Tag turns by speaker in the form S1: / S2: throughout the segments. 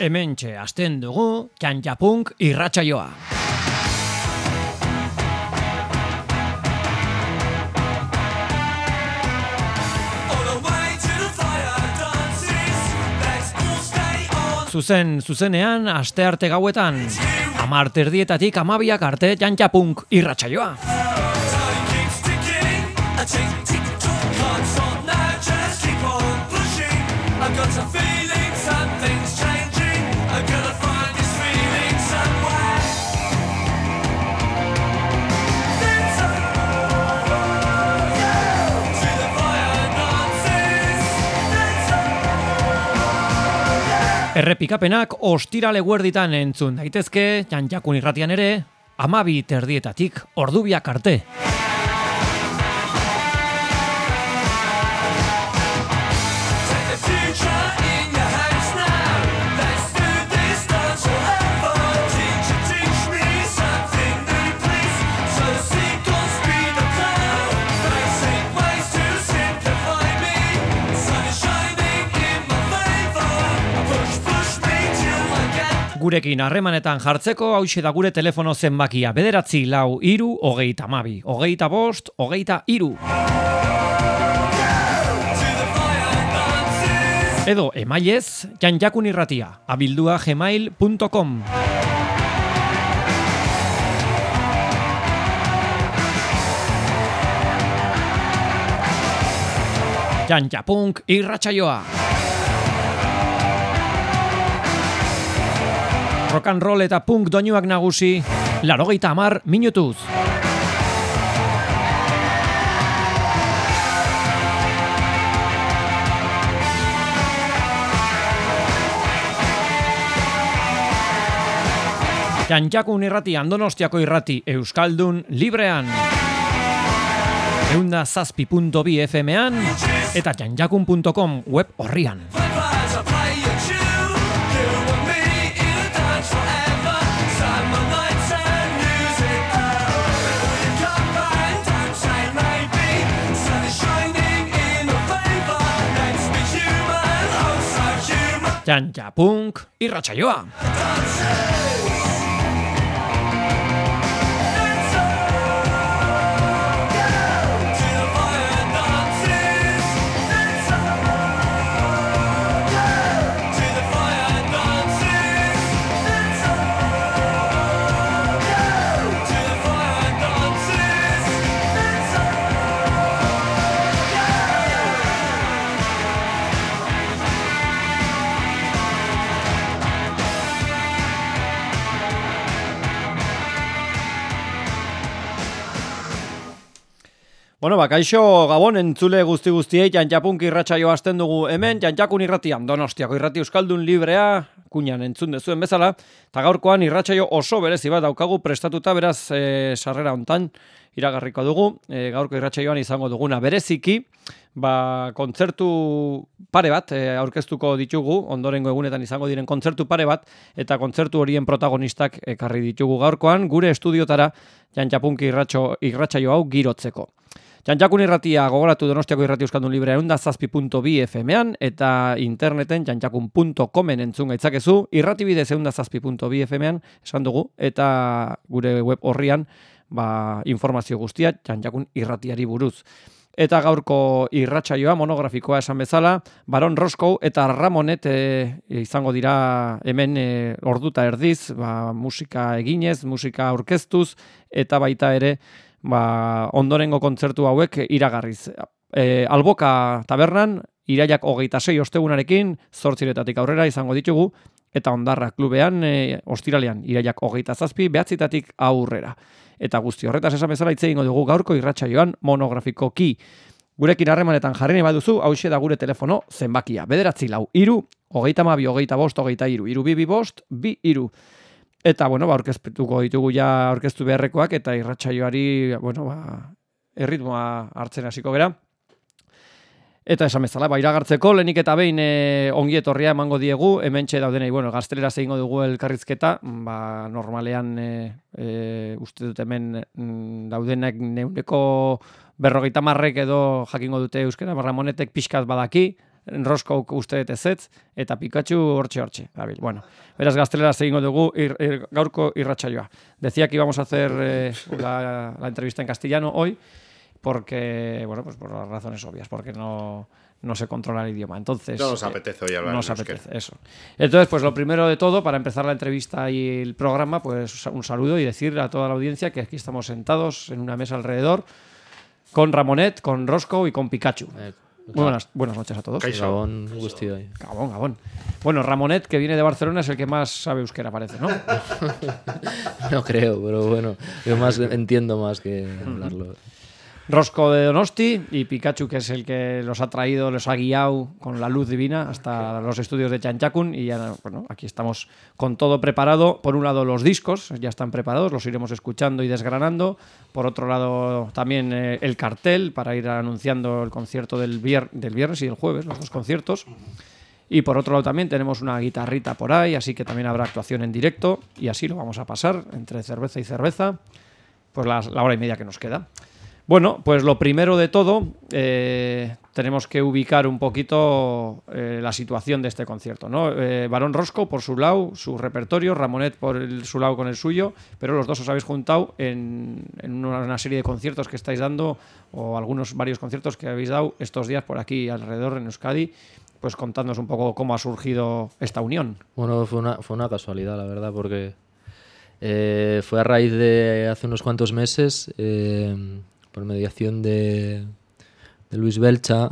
S1: Hemen txe, asten dugu, txantxapunk irratsaioa. Zuzen, zuzenean, aste arte gauetan, amar terdietatik amabiak arte txantxapunk irratsaioa. Errepikapenak ostirale guerditan entzun daitezke, jantzakun irratian ere, amabi terdietatik ordubiak arte. Gurekin harremanetan jartzeko hause da gure telefono zenbakia bederatzi lau iru hogeita mabi, hogeita bost, hogeita iru. Edo emailez, janjakun irratia, abildua gmail.com. Janjapunk irratsaioa. Rock and roll eta punk doinuak nagusi, larogeita amar minutuz. Jantxakun irrati, andonostiako irrati, Euskaldun, librean. Eunda zazpi.bi FM-ean eta jantxakun.com web horrian. Txantxapunk Punk. Y ba, kaixo gabon entzule guzti guztiei jantxapunk irratsaio hasten dugu hemen, jantxakun irratian, donostiako irrati euskaldun librea, kuñan entzun dezuen bezala, eta gaurkoan irratsaio oso berezi bat daukagu prestatuta beraz e, sarrera hontan iragarriko dugu, e, gaurko irratsaioan izango duguna bereziki, ba, kontzertu pare bat e, aurkeztuko ditugu, ondorengo egunetan izango diren kontzertu pare bat, eta kontzertu horien protagonistak ekarri ditugu gaurkoan, gure estudiotara jantxapunk irratsaio hau girotzeko. Jantjakun irratia gogoratu donostiako irrati euskaldun librea eunda FM-ean eta interneten jantjakun.comen entzun gaitzakezu. Irrati bidez eunda FM-ean esan dugu eta gure web horrian ba, informazio guztia jantjakun irratiari buruz. Eta gaurko irratsaioa monografikoa esan bezala, Baron Roscoe eta Ramonet e, izango dira hemen e, orduta erdiz, ba, musika eginez, musika aurkeztuz eta baita ere ba, ondorengo kontzertu hauek iragarriz. E, alboka tabernan, iraiak hogeita sei ostegunarekin, zortziretatik aurrera izango ditugu, eta ondarra klubean, e, ostiralean, iraiak hogeita zazpi, behatzitatik aurrera. Eta guzti horretaz esan bezala itse dugu gaurko irratxa joan monografiko ki. Gurekin harremanetan jarri baduzu, hau da gure telefono zenbakia. Bederatzi lau, iru, hogeita mabi, hogeita bost, hogeita iru, iru, bi, bi, bost, bi, iru. Eta, bueno, ba, orkezpetuko ditugu ja orkestu beharrekoak, eta irratsaioari bueno, ba, erritmoa hartzen hasiko gera. Eta esan bezala, ba, iragartzeko, lehenik eta behin e, ongi etorria emango diegu, hemen txe daudenei, bueno, gaztelera zeingo dugu elkarrizketa, ba, normalean e, e, uste dut hemen mm, daudenek neuneko berrogeita marrek edo jakingo dute euskera, barra monetek pixkat badaki, Rosco uste dut ezetz, eta Pikachu hortxe hortxe. Dabil. Bueno, beraz gaztelera egingo dugu ir, ir, gaurko irratsaioa. Decía que íbamos a hacer eh, la, la entrevista en castellano hoy, porque, bueno, pues por las razones obvias, porque no, no se controla el idioma. Entonces,
S2: no nos apetece hoy hablar.
S1: No nos apetece, eso. Entonces, pues lo primero de todo, para empezar la entrevista y el programa, pues un saludo y decir a toda la audiencia que aquí estamos sentados en una mesa alrededor con Ramonet, con Roscoe y con Pikachu. Eh, Muy buenas, buenas noches a todos.
S3: Gabón, Gabón,
S1: Gabón. Bueno, Ramonet, que viene de Barcelona, es el que más sabe euskera, parece, ¿no?
S3: no creo, pero bueno, yo más entiendo más que hablarlo.
S1: Rosco de Donosti y Pikachu, que es el que los ha traído, los ha guiado con la luz divina hasta los estudios de Chanchakun. Y ya, bueno, aquí estamos con todo preparado. Por un lado, los discos ya están preparados, los iremos escuchando y desgranando. Por otro lado, también eh, el cartel para ir anunciando el concierto del, del viernes y el jueves, los dos conciertos. Y por otro lado también tenemos una guitarrita por ahí, así que también habrá actuación en directo y así lo vamos a pasar entre cerveza y cerveza, pues la hora y media que nos queda. Bueno, pues lo primero de todo, eh, tenemos que ubicar un poquito eh, la situación de este concierto. ¿no? Eh, Barón Rosco por su lado, su repertorio, Ramonet por su lado con el suyo, pero los dos os habéis juntado en, una, serie de conciertos que estáis dando, o algunos varios conciertos que habéis dado estos días por aquí alrededor en Euskadi, pues contándonos un poco cómo ha surgido esta unión.
S3: Bueno, fue una, fue una casualidad, la verdad, porque fue a raíz de hace unos cuantos meses por mediación de, Luis Belcha.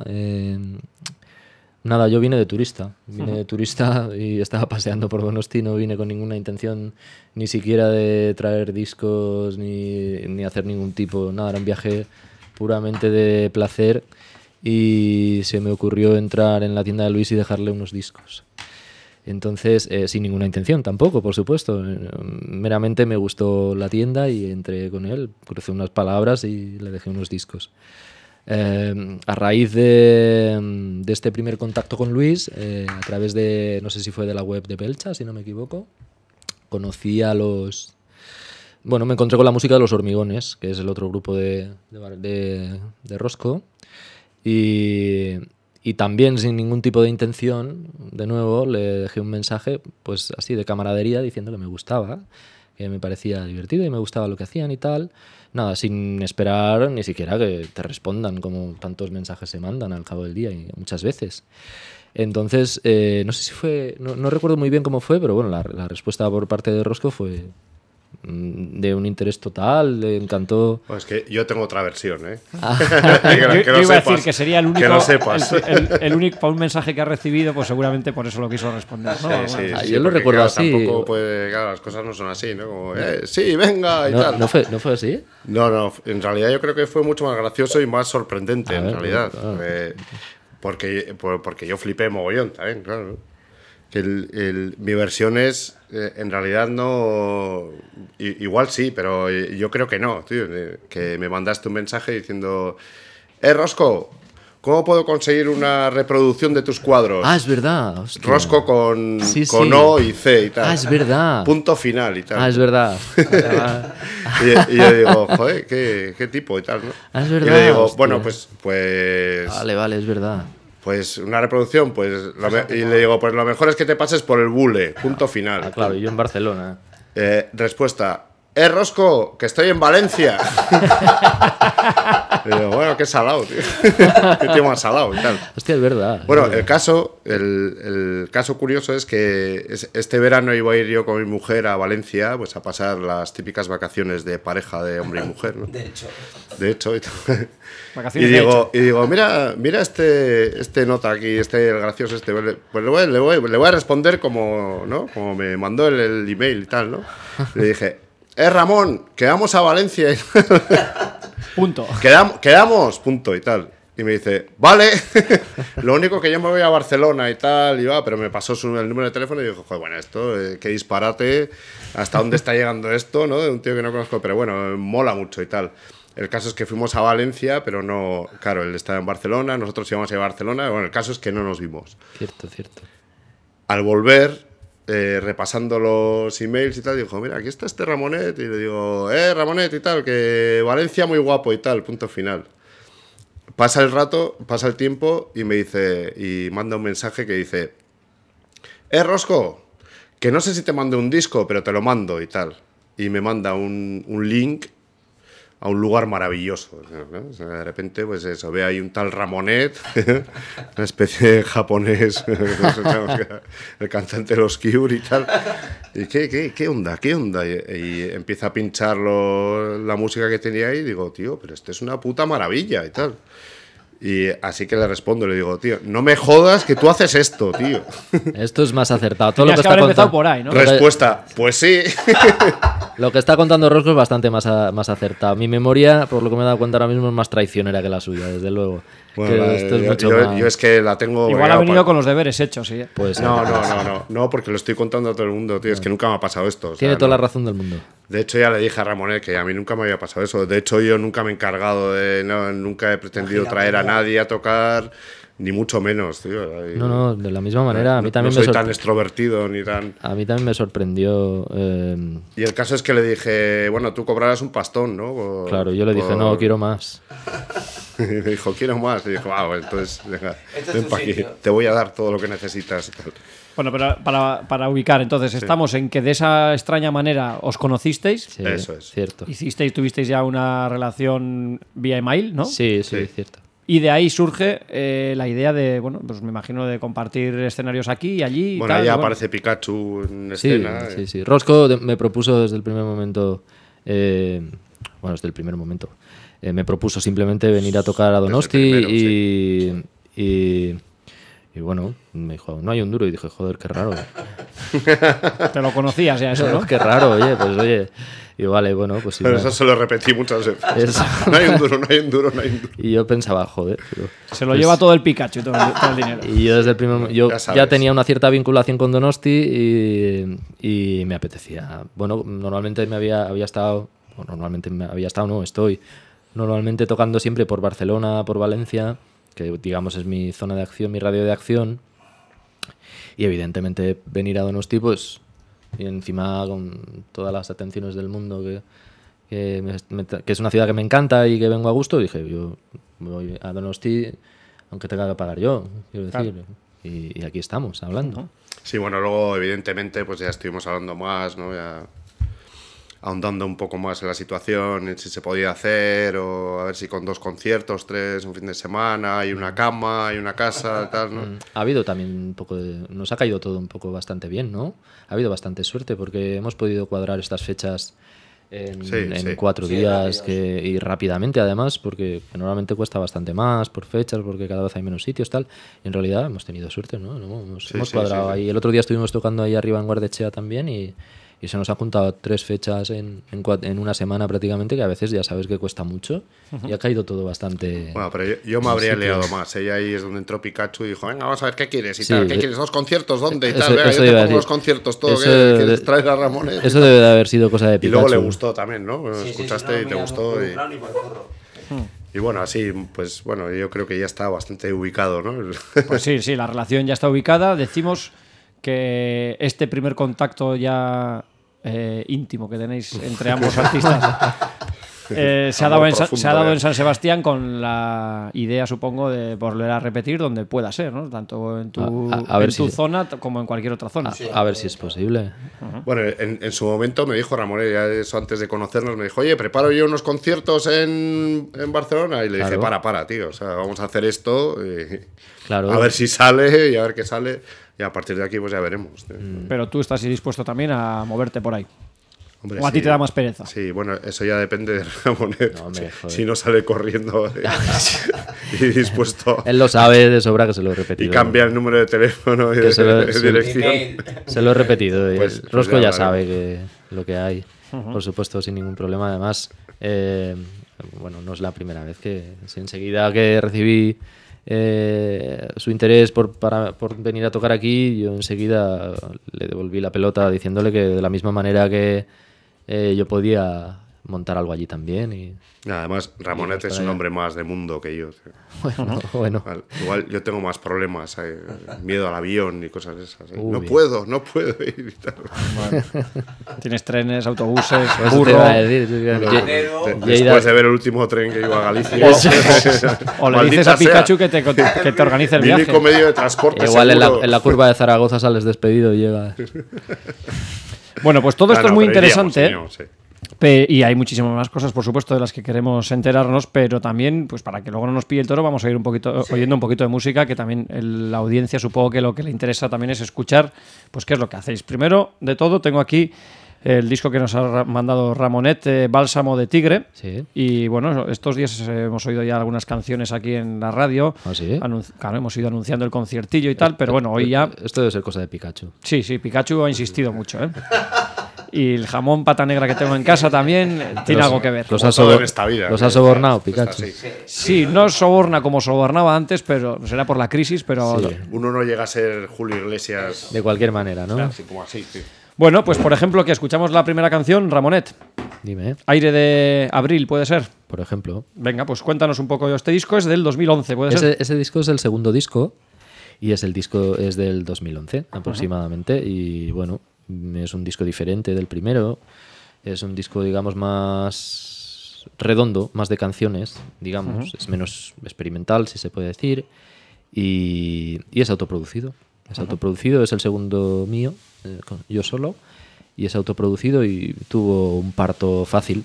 S3: nada, yo vine de turista. Vine de turista y estaba paseando por Donosti. No vine con ninguna intención ni siquiera de traer discos ni, ni hacer ningún tipo. Nada, era un viaje puramente de placer y se me ocurrió entrar en la tienda de Luis y dejarle unos discos. Entonces, eh, sin ninguna intención tampoco, por supuesto. Meramente me gustó la tienda y entré con él, crucé unas palabras y le dejé unos discos. Eh, a raíz de, este primer contacto con Luis, eh, a través de, no sé si fue de la web de Belcha, si no me equivoco, conocí a los... Bueno, me encontré con la música de Los Hormigones, que es el otro grupo de, de, de Rosco. Y, y también sin ningún tipo de intención, de nuevo, le dejé un mensaje, pues así, de camaradería, diciéndole que me gustaba, que me parecía divertido y me gustaba lo que hacían y tal. Nada, sin esperar ni siquiera que te respondan, como tantos mensajes se mandan al cabo del día y muchas veces. Entonces, eh, no sé si fue, no, no, recuerdo muy bien cómo fue, pero bueno, la, la respuesta por parte de Rosco fue, de un interés total, le encantó.
S2: Pues que yo tengo otra versión, ¿eh?
S1: Ah. yo, iba a decir que sería el único, El, único un mensaje que ha recibido, pues seguramente por eso lo quiso responder.
S3: Ah, yo lo recuerdo así.
S2: Tampoco puede, claro, las cosas no son así, ¿no? Como, eh, sí, venga y
S3: no,
S2: tal.
S3: ¿no fue, ¿No fue así?
S2: No, no, en realidad yo creo que fue mucho más gracioso y más sorprendente, en realidad. porque, porque yo flipé mogollón también, claro que el, mi versión es, eh, en realidad no, igual sí, pero yo creo que no, tío, que me mandaste un mensaje diciendo, eh, Rosco, ¿cómo puedo conseguir una reproducción de tus cuadros?
S3: Ah, es verdad.
S2: Rosco con, con O y C y tal.
S3: Ah, es verdad.
S2: Punto final y tal.
S3: Ah, es verdad.
S2: y, yo digo, joder, ¿qué, qué, tipo y tal, ¿no?
S3: Ah, es verdad.
S2: Y le digo, bueno, pues, pues...
S3: Vale, vale, es verdad
S2: pues una reproducción, pues y le digo, pues lo mejor es que te pases por el bule, punto final.
S3: Ah, claro, yo en Barcelona.
S2: Eh, respuesta, eh, Rosco, que estoy en Valencia. y digo, bueno, qué salado, tío. qué tío más salado y tal.
S3: Hostia, es verdad.
S2: Bueno, el caso, el, el, caso curioso es que este verano iba a ir yo con mi mujer a Valencia, pues a pasar las típicas vacaciones de pareja de hombre y mujer, ¿no?
S3: De hecho.
S2: De hecho. Y y digo, y digo, mira, mira este, este nota aquí, este gracioso este. Pues le voy, le voy, le voy a responder como, ¿no? Como me mandó el, el email y tal, ¿no? Le dije, eh, Ramón, quedamos a Valencia.
S1: punto.
S2: Quedamos, quedamos, punto y tal. Y me dice, vale, lo único que yo me voy a Barcelona y tal, y va, pero me pasó su, el número de teléfono y dijo, joder, bueno, esto, eh, qué disparate, hasta dónde está llegando esto, ¿no? De un tío que no conozco, pero bueno, mola mucho y tal. El caso es que fuimos a Valencia, pero no, claro, él estaba en Barcelona, nosotros íbamos a ir a Barcelona, bueno, el caso es que no nos vimos.
S3: Cierto, cierto.
S2: Al volver, eh, repasando los emails y tal, dijo, mira, aquí está este Ramonet, y le digo, eh, Ramonet y tal, que Valencia muy guapo y tal, punto final. pasa el rato, pasa el tiempo y me dice, y manda un mensaje que dice, eh, Rosco, que no sé si te mando un disco, pero te lo mando y tal. Y me manda un, un link a un lugar maravilloso. ¿no? De repente, pues eso, ve ahí un tal Ramonet, una especie de japonés, el cantante de los Cure y tal. ¿Y qué, qué, qué onda? ¿Qué onda? Y, empieza a pinchar lo- la música que tenía ahí y digo, tío, pero esto es una puta maravilla y tal. Y así que le respondo, le digo, tío, no me jodas que tú haces esto, tío.
S3: Esto es más acertado. Todo lo que,
S1: que
S3: está
S1: haber empezado
S3: contando-
S1: por ahí, ¿no?
S2: Respuesta, pues sí.
S3: Lo que está contando Rosco es bastante más, a- más acertado. Mi memoria, por lo que me he dado cuenta ahora mismo, es más traicionera que la suya, desde luego.
S2: Bueno,
S3: Que
S2: la-
S3: esto es
S2: yo,
S3: mucho
S2: yo-
S3: más...
S2: yo es que la tengo...
S1: Igual ha venido con los deberes hechos, sí.
S3: Puede ser.
S2: No, no, no, no, no, porque lo estoy contando a todo el mundo, tío. Es que nunca me ha pasado esto. o sea,
S3: Tiene toda
S2: no.
S3: la razón del mundo.
S2: De hecho, ya le dije a Ramonet que a mí nunca me había pasado eso. De hecho, yo nunca me he encargado de. no, nunca he pretendido traer a nadie a tocar, ni mucho menos, tío. Y-
S3: No, no, de la misma manera. A mí
S2: no-
S3: también,
S2: no
S3: me,
S2: soy
S3: sorpre-
S2: tan extrovertido ni tan.
S3: a mí también me sorprendió. eh,
S2: Y el caso es que le dije, bueno, tú cobrarás un pastón, ¿no? Por-
S3: claro, yo le dije,
S2: por-
S3: no, quiero más.
S2: y me dijo, quiero más. Y dijo, bueno, entonces, venga,
S4: Este es
S2: ven para aquí. Te voy a dar todo lo que necesitas. y tal.
S1: Bueno, pero para, para ubicar, entonces, estamos en que de esa extraña manera os conocisteis,
S3: Sí,
S2: Eso es.
S3: Cierto.
S1: hicisteis, tuvisteis ya una relación vía email, ¿no?
S3: Sí, sí,
S2: Sí.
S3: cierto.
S1: Y de ahí surge eh, la idea de, bueno, pues me imagino de compartir escenarios aquí y allí. y
S2: Bueno,
S1: tal,
S2: ya
S1: y bueno.
S2: aparece Pikachu en
S3: Sí,
S2: escena.
S3: sí,
S2: eh.
S3: sí. Rosco me propuso desde el primer momento, eh, bueno, desde el primer momento, eh, me propuso simplemente venir a tocar a Donosti
S2: primero,
S3: y, y, y bueno, me dijo, no hay un duro y dije, joder, qué raro.
S1: Te lo conocías ya eso, ¿no?
S3: qué raro, oye, pues oye, y vale, bueno, pues sí.
S2: Pero eso se lo repetí muchas veces. No hay un duro, no hay un duro, no hay un duro.
S3: Y yo pensaba, joder, pero-
S1: Se lo lleva todo el Pikachu, todo el, todo el dinero.
S3: Y yo desde el primer yo
S2: Ya
S3: ya, tenía una cierta vinculación con Donosti y, y me apetecía. Bueno, normalmente me había, había estado, o normalmente me había estado, no, estoy normalmente tocando siempre por Barcelona, por Valencia, que digamos es mi zona de acción, mi radio de acción. Y evidentemente venir a Donosti, pues, y encima con todas las atenciones del mundo, que, que, me- que es una ciudad que me encanta y que vengo a gusto, dije, yo voy a Donosti, aunque tenga que pagar yo, quiero decir. Y, y aquí estamos, hablando.
S2: Sí, bueno, luego evidentemente pues ya estuvimos hablando más, ¿no? Ya ahondando un poco más en la situación, en si se podía hacer, o a ver si con dos conciertos, tres, un fin de semana, hay una cama, hay una casa, tal, ¿no?
S3: Ha habido también un poco de... Nos ha caído todo un poco bastante bien, ¿no? Ha habido bastante suerte porque hemos podido cuadrar estas fechas en,
S2: Sí,
S3: en
S2: sí.
S3: cuatro
S4: Sí,
S3: días que, y rápidamente además, porque normalmente cuesta bastante más por fechas, porque cada vez hay menos sitios, tal. Y en realidad hemos tenido suerte, ¿no? Hemos,
S2: Sí,
S3: hemos cuadrado
S2: sí, sí.
S3: ahí. El otro día estuvimos tocando ahí arriba en Guardechea también y, y se nos han juntado tres fechas en, en, en una semana prácticamente, que a veces ya sabes que cuesta mucho. Y ha caído todo bastante...
S2: Bueno, pero yo, yo me habría liado más. Ella ahí es donde entró Pikachu y dijo, venga, vamos a ver qué quieres y
S3: Sí,
S2: tal. ¿Qué
S3: de-
S2: quieres? ¿Dos conciertos? ¿Dónde? Y
S3: Eso-
S2: tal. Venga,
S3: eso
S2: yo te pongo los conciertos, todo.
S3: Eso
S2: ¿qué
S3: de-
S2: ¿Quieres traer a Ramón?
S3: Eso debe de haber sido cosa de
S2: Y
S3: Pikachu.
S2: luego le gustó también, ¿no?
S4: Sí, sí, sí,
S2: escuchaste
S4: no,
S2: y te
S4: mira,
S2: gustó.
S4: no,
S2: y-
S4: forro.
S2: Y bueno, así, pues bueno, yo creo que ya está bastante ubicado, ¿no?
S1: Pues sí, sí, la relación ya está ubicada. Decimos que este primer contacto ya eh, íntimo que tenéis entre ambos artistas eh, se, ha dado en se ha dado
S2: eh.
S1: en San Sebastián con la idea, supongo, de volver a repetir donde pueda ser, ¿no? Tanto en tu,
S3: A- a- a ver
S1: en tu
S3: si-
S1: zona como en cualquier otra zona.
S3: A ver si es posible.
S2: Bueno, en, en su momento me dijo Ramón, ya eso antes de conocernos, me dijo, oye, preparo yo unos conciertos en, en Barcelona. Y le dije,
S3: Claro.
S2: para, para, tío, o sea, vamos a hacer esto, y
S3: Claro.
S2: a ver si sale y a ver qué sale. Y a partir de aquí, pues ya veremos. tío.
S1: Pero tú estás dispuesto también a moverte por ahí.
S2: Hombre,
S1: o a ti te da más pereza.
S2: Sí, bueno, eso ya depende de Ramón.
S3: No, hombre, joder.
S2: si no sale corriendo eh, y dispuesto
S3: Él lo sabe de sobra que se lo he
S2: y
S3: repetido.
S2: cambia el número de teléfono y de,
S3: se lo-
S2: de
S3: sí.
S2: dirección.
S3: Se lo he repetido. y
S2: Pues- pues
S3: Rosco
S2: ya
S3: ya, sabe que lo que hay. Por supuesto, sin ningún problema. Además, eh, bueno, no es la primera vez que si enseguida que recibí eh, su interés por, para, por venir a tocar aquí, yo enseguida le devolví la pelota diciéndole que de la misma manera que eh, yo podía montar algo allí también. Y,
S2: Además, Ramonet es un hombre más de mundo que yo. tío.
S3: bueno, bueno.
S2: Igual- Igual yo tengo más problemas, eh, miedo al avión y cosas esas. eh.
S3: Uy.
S2: No puedo, no puedo ir y tal.
S1: Tienes trenes, autobuses, burro.
S2: después de ver el último tren que iba a Galicia.
S1: O le dices a
S2: sea.
S1: Pikachu que te, que te organice el viaje.
S2: único medio de transporte
S3: Igual en la, en la curva de Zaragoza sales despedido y llega.
S1: Bueno, pues todo esto es muy
S2: iríamos,
S1: interesante.
S2: iríamos, sí.
S1: Y hay muchísimas más cosas, por supuesto, de las que queremos enterarnos, pero también, pues para que luego no nos pille el toro, vamos a ir un poquito, oyendo un poquito de música, que también el- la audiencia supongo que lo que le interesa también es escuchar, pues qué es lo que hacéis. Primero de todo, tengo aquí el disco que nos ha mandado Ramonet, eh, Bálsamo de Tigre.
S3: Sí.
S1: Y bueno, estos días eh, hemos oído ya algunas canciones aquí en la radio.
S3: ¿Ah, sí?
S1: Claro, hemos ido anunciando el conciertillo y tal, pero bueno, hoy ya
S3: Esto debe ser cosa de Pikachu.
S1: Sí, sí, Pikachu ha insistido mucho, ¿eh? Y el jamón pata negra que tengo en casa también eh, tiene algo que ver.
S3: Los ha, sobor-
S2: esta vida,
S3: los ha sobornado,
S2: está-
S3: Pikachu.
S1: Sí, no soborna como sobornaba antes, pero será por la crisis, pero...
S3: Sí.
S2: Uno no llega a ser Julio Iglesias
S3: De cualquier manera, ¿no?
S2: así como así, tío.
S1: Bueno, pues por ejemplo, que escuchamos la primera canción, Ramonet,
S3: Dime.
S1: Aire de Abril, ¿puede ser?
S3: por ejemplo.
S1: Venga, pues cuéntanos un poco. Este disco es del 2011, ¿puede ser?
S3: Ese, ese disco es el segundo disco y es el disco es del 2011 aproximadamente y bueno, es un disco diferente del primero. Es un disco, digamos, más redondo, más de canciones, digamos. Es menos experimental, si se puede decir. Y, y es autoproducido. Es autoproducido, es el segundo mío, yo solo. Y es autoproducido y tuvo un parto fácil.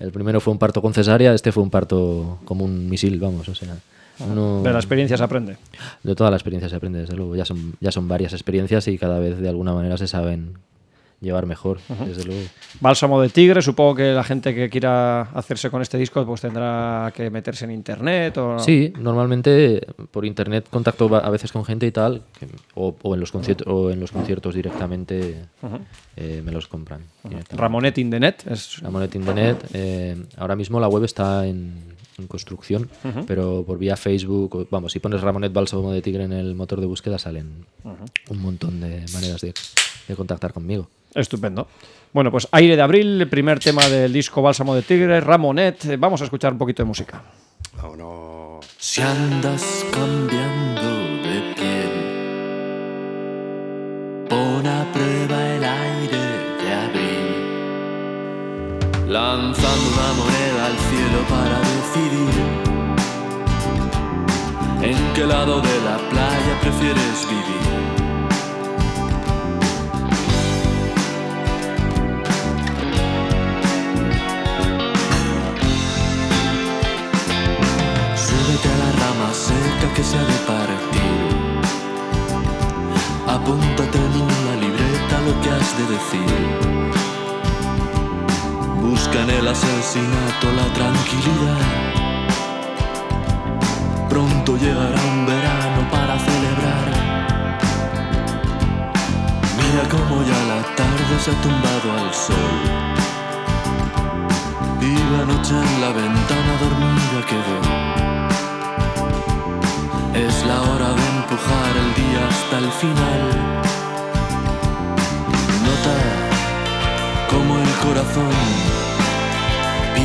S3: El primero fue un parto con cesárea, este fue un parto como un misil, vamos, o sea. No,
S1: De la experiencia se aprende.
S3: de toda la experiencia se aprende, desde luego. Ya son, ya son varias experiencias y cada vez de alguna manera se saben llevar mejor, desde luego.
S1: Bálsamo de Tigre, supongo que la gente que quiera hacerse con este disco pues tendrá que meterse en internet o...
S3: Sí, normalmente por internet contacto a veces con gente y tal, que- o, o en los conciertos, o en los conciertos directamente eh, me los compran.
S1: Ramonet in the net. Es...
S3: La Monet Internet. eh, ahora mismo la web está en, en construcción, pero por vía Facebook, o- vamos, si pones Ramonet Bálsamo de Tigre en el motor de búsqueda salen un montón de maneras de, de contactar conmigo.
S1: Estupendo. Bueno, pues Aire de Abril, el primer tema del disco Bálsamo de Tigre, Ramonet. Eh, Vamos a escuchar un poquito de música.
S2: Vámonos.
S4: Si andas cambiando de piel, pon a prueba el aire de abril, lanzando una moneda al cielo para decidir en qué lado de la playa prefieres vivir. Asesinato la tranquilidad. Pronto llegará un verano para celebrar. Mira cómo ya la tarde se ha tumbado al sol. Y la noche en la ventana dormida quedó. Es la hora de empujar el día hasta el final. Nota como el corazón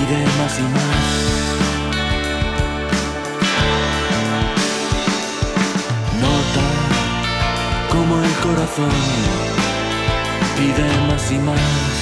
S4: pide más y más. Nota como el corazón pide más y más.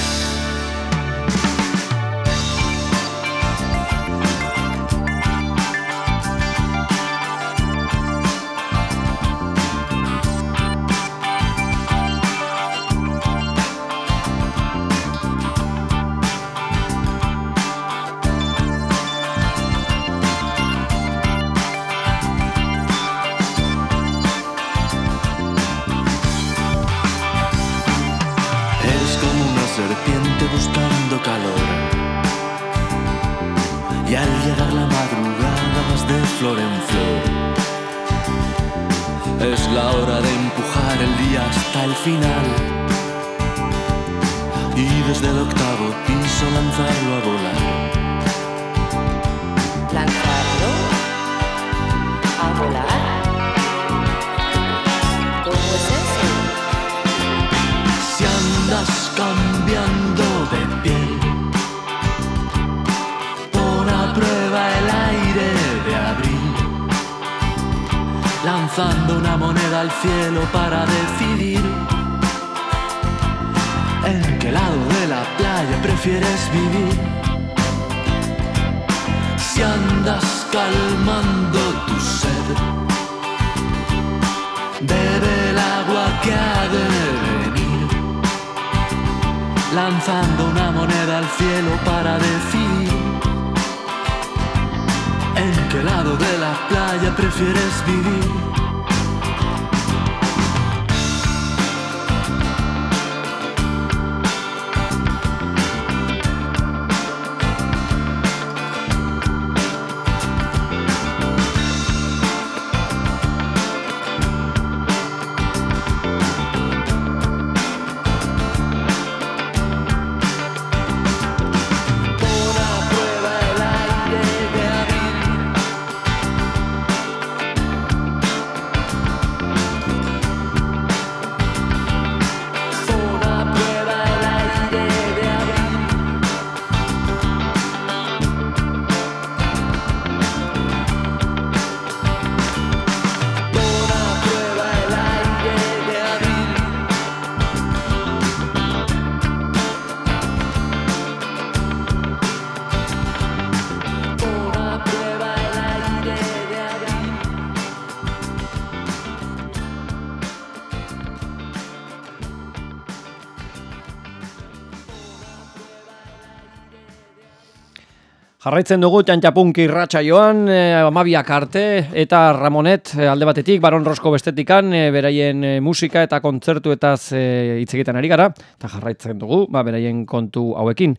S1: Jarraitzen dugu txantxapunk irratxa joan, e, amabiak arte, eta Ramonet e, alde batetik, Baron Rosko bestetikan, e, beraien e, musika eta kontzertuetaz e, hitz egiten ari gara, eta jarraitzen dugu, ba, beraien kontu hauekin.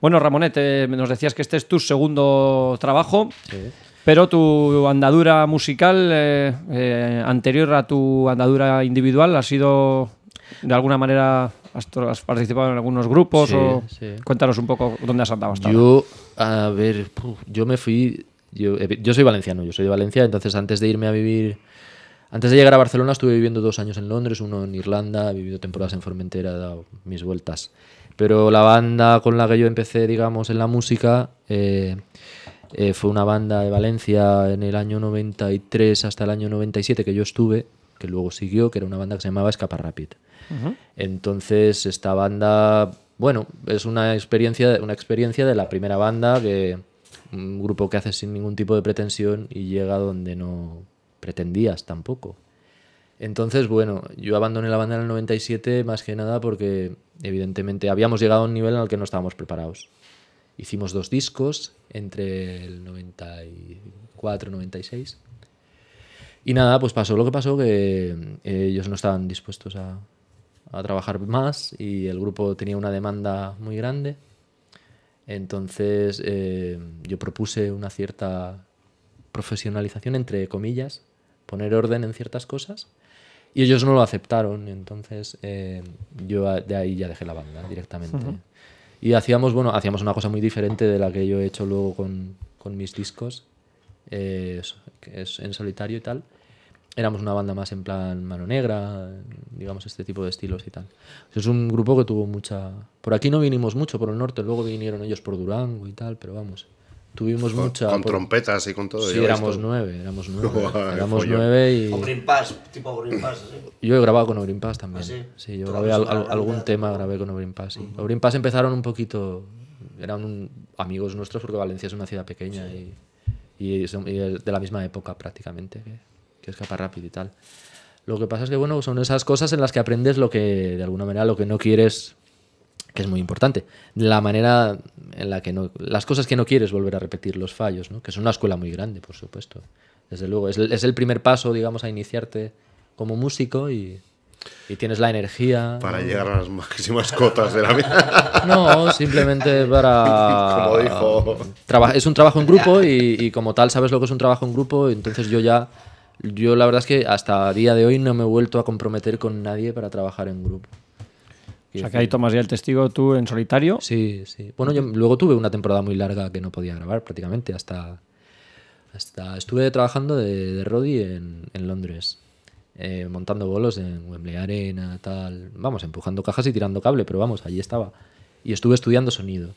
S1: Bueno, Ramonet, eh, nos decías que este es tu segundo trabajo, pero tu andadura musical, eh, eh, anterior a tu andadura individual, ha sido de alguna manera, has, has participado en algunos grupos
S3: Sí,
S1: o
S3: sí.
S1: cuéntanos un poco dónde has andado hasta ahora.
S3: Yo, a ver, yo me fui. Yo, eh, yo soy valenciano, yo soy de Valencia, entonces antes de irme a vivir. Antes de llegar a Barcelona estuve viviendo dos años en Londres, uno en Irlanda, he vivido temporadas en Formentera, he dado mis vueltas. Pero la banda con la que yo empecé, digamos, en la música, eh, eh, fue una banda de Valencia en el año 93 hasta el año 97 que yo estuve, que luego siguió, que era una banda que se llamaba Escapa Rapid. Entonces, esta banda, bueno, es una experiencia, una experiencia de la primera banda, que un grupo que hace sin ningún tipo de pretensión y llega donde no pretendías tampoco. Entonces, bueno, yo abandoné la banda en el 97 más que nada porque evidentemente habíamos llegado a un nivel en el que no estábamos preparados. Hicimos dos discos entre el 94 y 96. Y nada, pues pasó lo que pasó, que eh, ellos no estaban dispuestos a, a trabajar más y el grupo tenía una demanda muy grande. Entonces eh, yo propuse una cierta profesionalización, entre comillas, poner orden en ciertas cosas. Y ellos no lo aceptaron, entonces eh, yo de ahí ya dejé la banda directamente. Y hacíamos, bueno, hacíamos una cosa muy diferente de la que yo he hecho luego con, con mis discos, eh, es en solitario y tal. Éramos una banda más en plan mano negra, digamos, este tipo de estilos y tal. Es un grupo que tuvo mucha... Por aquí no vinimos mucho, por el norte, luego vinieron ellos por Durango y tal, pero vamos, tuvimos
S2: Con,
S3: mucha...
S2: con
S3: por-
S2: trompetas y con todo.
S3: Sí, éramos
S2: todo.
S3: nueve, éramos nueve. Éramos nueve
S5: O
S3: y...
S5: Green Pass, tipo Green Pass, así.
S3: Yo he grabado con Obrin Pass también.
S5: ¿Ah, sí?
S3: yo
S5: Toda
S3: grabé al- al- algún tema, grabé con Obrin Pass. Sí. Obrin Pass empezaron un poquito, eran un- amigos nuestros porque Valencia es una ciudad pequeña y, y, son- y es de la misma época prácticamente, que, que escapa rápido y tal. Lo que pasa es que bueno, son esas cosas en las que aprendes lo que, de alguna manera, lo que no quieres, que es muy importante. La manera en la que no, las cosas que no quieres volver a repetir, los fallos, ¿no? que es una escuela muy grande, por supuesto. Desde luego, es el, es el primer paso, digamos, a iniciarte como músico y, y tienes la energía.
S2: Para
S3: ¿no?
S2: llegar a las máximas cotas de la vida.
S3: No, simplemente para...
S2: Como dijo.
S3: Es un trabajo en grupo y, y como tal sabes lo que es un trabajo en grupo, entonces yo ya... Yo la verdad es que hasta día de hoy no me he vuelto a comprometer con nadie para trabajar en grupo.
S1: O sea que ahí tomas ya el testigo tú en solitario.
S3: Sí, sí. Bueno, yo luego tuve una temporada muy larga que no podía grabar prácticamente hasta... hasta estuve trabajando de, de Roddy en, en Londres, eh, montando bolos en Wembley Arena, tal. Vamos, empujando cajas y tirando cable, pero vamos, allí estaba. Y estuve estudiando sonido.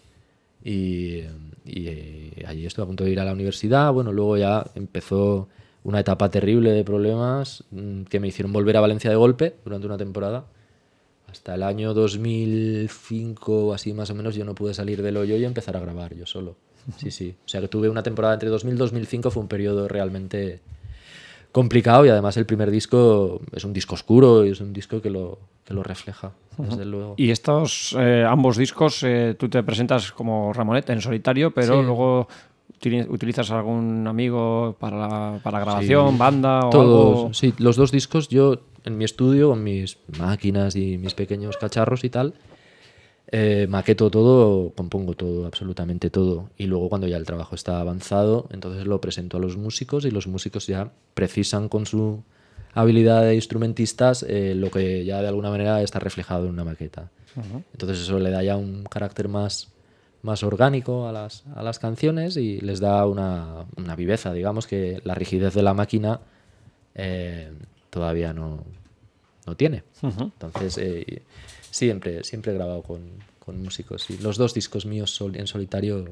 S3: Y, y, eh, allí estuve a punto de ir a la universidad. Bueno, luego ya empezó una etapa terrible de problemas mm, que me hicieron volver a Valencia de golpe durante una temporada. Hasta el año 2005 o así más o menos yo no pude salir del hoyo y empezar a grabar yo solo. Sí, sí. O sea que tuve una temporada entre 2000 y 2005, fue un periodo realmente complicado y además el primer disco es un disco oscuro y es un disco que lo, que lo refleja, desde luego.
S1: Y estos eh, ambos discos, eh, tú te presentas como Ramonet en solitario, pero
S3: Sí.
S1: luego utilizas algún amigo para la, para grabación,
S3: Sí.
S1: banda o
S3: Todos,
S1: algo.
S3: sí, los dos discos yo en mi estudio, con mis máquinas y mis pequeños cacharros y tal, eh, maqueto todo, compongo todo, absolutamente todo. Y luego cuando ya el trabajo está avanzado, entonces lo presento a los músicos y los músicos ya precisan con su habilidad de instrumentistas eh, lo que ya de alguna manera está reflejado en una maqueta. Entonces eso le da ya un carácter más, más orgánico a las, a las canciones y les da una, una viveza, digamos que la rigidez de la máquina eh, todavía no, no tiene. Entonces, eh, siempre, siempre he grabado con, con músicos. Y los dos discos míos sol- en solitario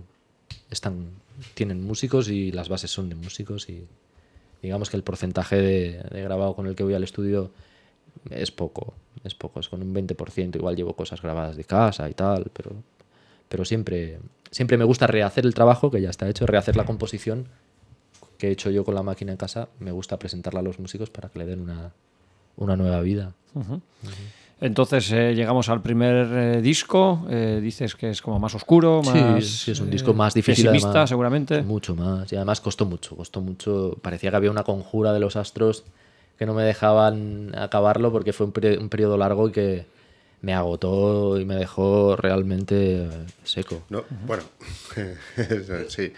S3: están, tienen músicos y las bases son de músicos. Y digamos que el porcentaje de, de grabado con el que voy al estudio es poco. Es poco, es con un 20%. Igual llevo cosas grabadas de casa y tal, pero, pero siempre, siempre me gusta rehacer el trabajo que ya está hecho, rehacer la composición que he hecho yo con la máquina en casa. Me gusta presentarla a los músicos para que le den una, una nueva vida.
S1: Entonces eh, llegamos al primer eh, disco, eh, dices que es como más oscuro,
S3: Sí,
S1: más
S3: sí, es un disco más difícil.
S1: pesimista
S3: además.
S1: seguramente.
S3: Mucho más. Y además costó mucho, costó mucho. Parecía que había una conjura de los astros que no me dejaban acabarlo porque fue un, un periodo largo y que me agotó y me dejó realmente seco.
S2: No, Bueno, sí.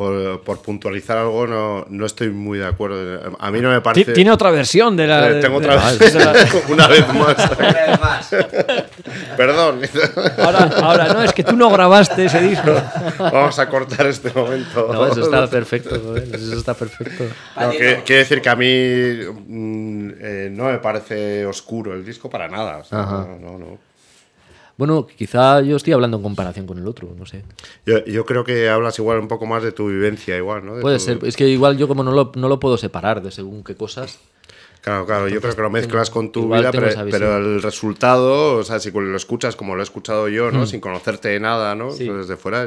S2: Por, por puntualizar algo, no, no estoy muy de acuerdo. A mí no me parece.
S1: Tiene otra versión de la.
S2: Eh,
S1: de-
S2: tengo
S1: de-
S2: otra
S1: la-
S2: Una vez más.
S5: Una vez más.
S2: Perdón.
S1: ahora, ahora, no, es que tú no grabaste ese disco.
S2: Vamos a cortar este momento.
S3: No, eso está perfecto, eso está perfecto.
S2: No, que- quiere decir que a mí mm, eh, no me parece oscuro el disco para nada. o sea,
S3: Ajá.
S2: no, no, no.
S3: Bueno, quizá yo estoy hablando en comparación con el otro, no sé.
S2: Yo, yo creo que hablas igual un poco más de tu vivencia, igual, ¿no? De
S3: Puede
S2: tu-
S3: ser, es que igual yo como no lo, no lo puedo separar de según qué cosas.
S2: Claro, claro, yo creo que lo mezclas con tu vida, pero, el resultado, o sea, si lo escuchas como lo he escuchado yo, ¿no? Sin conocerte de nada, ¿no?
S3: Hmm. Sí.
S2: Desde fuera,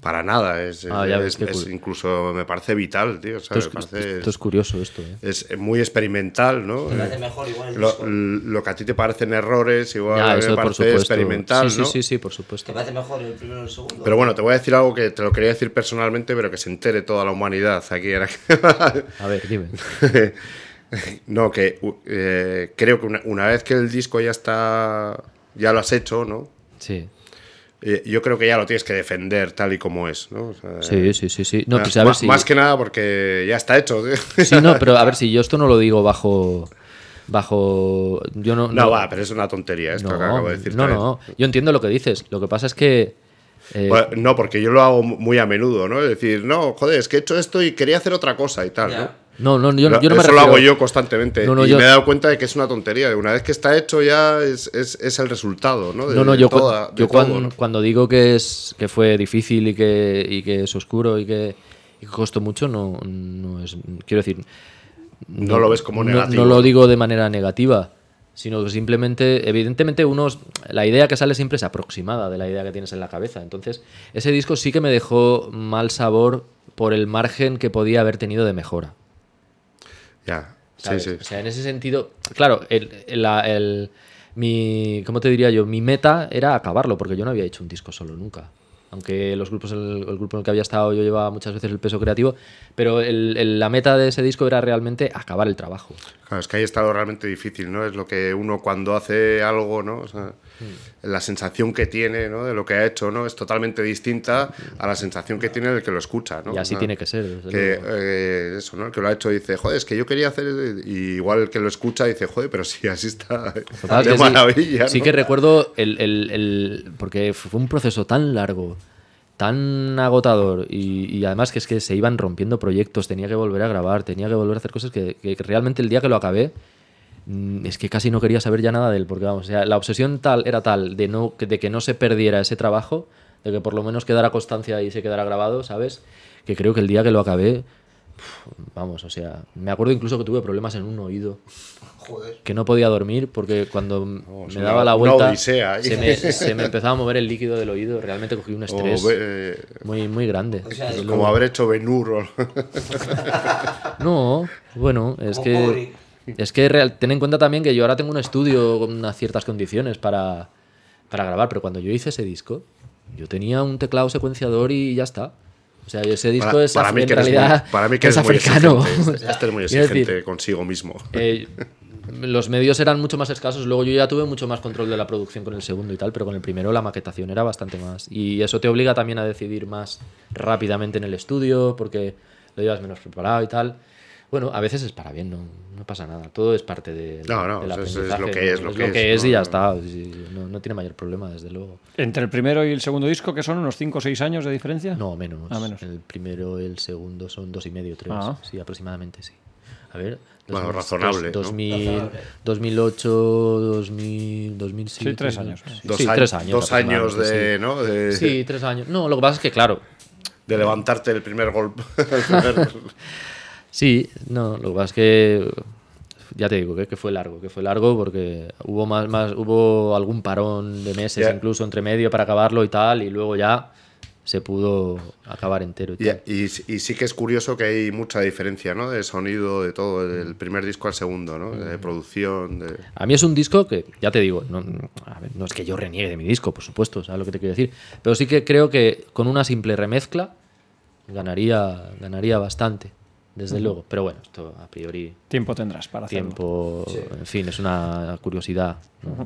S2: para nada. Es,
S3: Ah, ya
S2: es- es
S3: cool.
S2: incluso me parece vital, tío. o sea,
S3: Esto
S2: me
S3: es,
S2: parece-
S3: esto es curioso esto, ¿eh?
S2: es muy experimental, ¿no?
S5: Me parece mejor igual el
S2: Lo, lo que a ti te parecen errores, igual
S3: Ya,
S2: a mí
S3: eso
S2: me parece experimental,
S3: sí,
S2: ¿no?
S3: sí, sí, sí, por supuesto.
S5: ¿Te parece mejor el primero y el segundo?
S2: Pero bueno, te voy a decir algo que te lo quería decir personalmente, pero que se entere toda la humanidad aquí. Era
S3: A ver, dime.
S2: no, que eh, creo que una, una vez que el disco ya está, ya lo has hecho, ¿no?
S3: Sí.
S2: Eh, yo creo que ya lo tienes que defender tal y como es, ¿no? O sea,
S3: Sí, sí, sí, sí. No,
S2: más,
S3: pues a ver
S2: más-
S3: si...
S2: más que nada porque ya está hecho. tío.
S3: Sí, no, pero a ver si yo esto no lo digo bajo... Bajo... Yo no...
S2: No, va, pero es una tontería esto
S3: no,
S2: que acabo de decir.
S3: no, no. Yo entiendo lo que dices. Lo que pasa es que... eh,
S2: Bueno, no, porque yo lo hago muy a menudo, ¿no? Es decir, no, joder, es que he hecho esto y quería hacer otra cosa y tal,
S5: Ya.
S2: ¿no?
S3: No, no, yo, yo no me
S2: eso
S3: refiero...
S2: lo hago yo constantemente.
S3: No, no,
S2: y
S3: yo-
S2: me he dado cuenta de que es una tontería. Una vez que está hecho ya es, es, es el resultado, ¿no? De-
S3: No, no, yo,
S2: toda-
S3: yo
S2: todo,
S3: cuan-
S2: ¿no?
S3: cuando digo que es que fue difícil y que, y que es oscuro y que, y que costó mucho, no, no es. Quiero decir.
S2: No lo ves como
S3: no-
S2: negativo.
S3: No, lo digo de manera negativa, sino que simplemente, evidentemente, unos, la idea que sale siempre es aproximada de la idea que tienes en la cabeza. Entonces, ese disco sí que me dejó mal sabor por el margen que podía haber tenido de mejora.
S2: Ya, sí,
S3: ¿sabes?
S2: sí.
S3: O sea, en ese sentido, claro, el, el- el- mi, ¿cómo te diría yo? Mi meta era acabarlo, porque yo no había hecho un disco solo nunca. Aunque los grupos, el, el grupo en el que había estado yo llevaba muchas veces el peso creativo, pero el- el- la meta de ese disco era realmente acabar el trabajo.
S2: Claro, es que ahí está lo realmente difícil, ¿no? Es lo que uno cuando hace algo, ¿no? O sea, la sensación que tiene, ¿no? De lo que ha hecho, ¿no? Es totalmente distinta a la sensación que tiene el que lo escucha, ¿no?
S3: Y así
S2: O sea,
S3: tiene que ser.
S2: Que, eh, eso, ¿no? El que lo ha hecho dice, joder, es que yo quería hacer... Y igual el que lo escucha dice, joder, pero sí, así está
S3: Total,
S2: de
S3: sí-
S2: maravilla,
S3: Sí,
S2: ¿no?
S3: que recuerdo el, el- el- porque fue un proceso tan largo, tan agotador y, además que es que se iban rompiendo proyectos, tenía que volver a grabar, tenía que volver a hacer cosas que, realmente el día que lo acabé mm, es que casi no quería saber ya nada de él, porque vamos, o sea, la obsesión tal era tal de no de que no se perdiera ese trabajo, de que por lo menos quedara constancia y se quedara grabado, ¿sabes? Que creo que el día que lo acabé Vamos, o sea, me acuerdo incluso que tuve problemas en un oído,
S5: Joder.
S3: que no podía dormir porque cuando
S2: es
S3: me daba la vuelta se me, se me empezaba a mover el líquido del oído, realmente cogí un
S2: O
S3: estrés
S2: eh,
S3: muy, muy grande.
S5: O sea,
S3: desde
S2: como haber hecho Benur o-
S3: No, bueno, es que... Es que real- ten en cuenta también que yo ahora tengo un estudio con unas ciertas condiciones para, para grabar, pero cuando yo hice ese disco, yo tenía un teclado secuenciador y ya está. O sea, ese disco
S2: para,
S3: es
S2: para mí
S3: en
S2: que eres
S3: realidad
S2: muy, para mí que
S3: es
S2: eres muy
S3: africano.
S2: exigente. Este, es muy exigente
S3: decir,
S2: consigo mismo.
S3: eh, los medios eran mucho más escasos, luego yo ya tuve mucho más control de la producción con el segundo y tal, pero con el primero la maquetación era bastante más. Y eso te obliga también a decidir más rápidamente en el estudio, porque lo llevas menos preparado y tal. Bueno, a veces es para bien, no, no pasa nada. Todo es parte de,
S2: No, no,
S3: del
S2: eso es- es lo que es,
S3: ¿no?
S2: lo que es,
S3: y ya
S2: no.
S3: está. No, no tiene mayor problema, desde luego.
S1: Entre el primero y el segundo disco, que son unos 5 o 6 años de diferencia.
S3: No, menos.
S1: Ah, menos.
S3: El primero y el segundo son dos y medio, tres.
S1: Ah.
S3: Sí, aproximadamente, sí. A ver.
S2: Bueno,
S3: 2000,
S2: razonable, ¿no?
S3: 2000, 2008, 2000, 2007.
S1: Sí, tres años.
S2: Dos,
S3: sí,
S2: años,
S3: tres años.
S2: dos años de,
S3: aproximadamente,
S2: ¿no? de,
S3: Sí. Sí, tres años. No, lo que pasa es que, claro,
S2: de levantarte el primer golpe. primer-
S3: Sí, no, lo que pasa es que ya te digo que, que fue largo, que fue largo porque hubo más, más, hubo algún parón de meses incluso entre medio para acabarlo y tal, y luego ya se pudo acabar entero. Y
S2: Y,
S3: tal.
S2: y, y sí que es curioso que hay mucha diferencia, ¿no? De sonido, de todo, del primer disco al segundo, ¿no? De producción, de...
S3: A mí es un disco que, ya te digo, no, a ver, no es que yo reniegue de mi disco, por supuesto, ¿sabes lo que te quiero decir? Pero sí que creo que con una simple remezcla ganaría, ganaría bastante, desde luego. Pero bueno, esto a priori,
S1: Tiempo tendrás para hacerlo.
S3: tiempo, en fin, es una curiosidad. ¿no?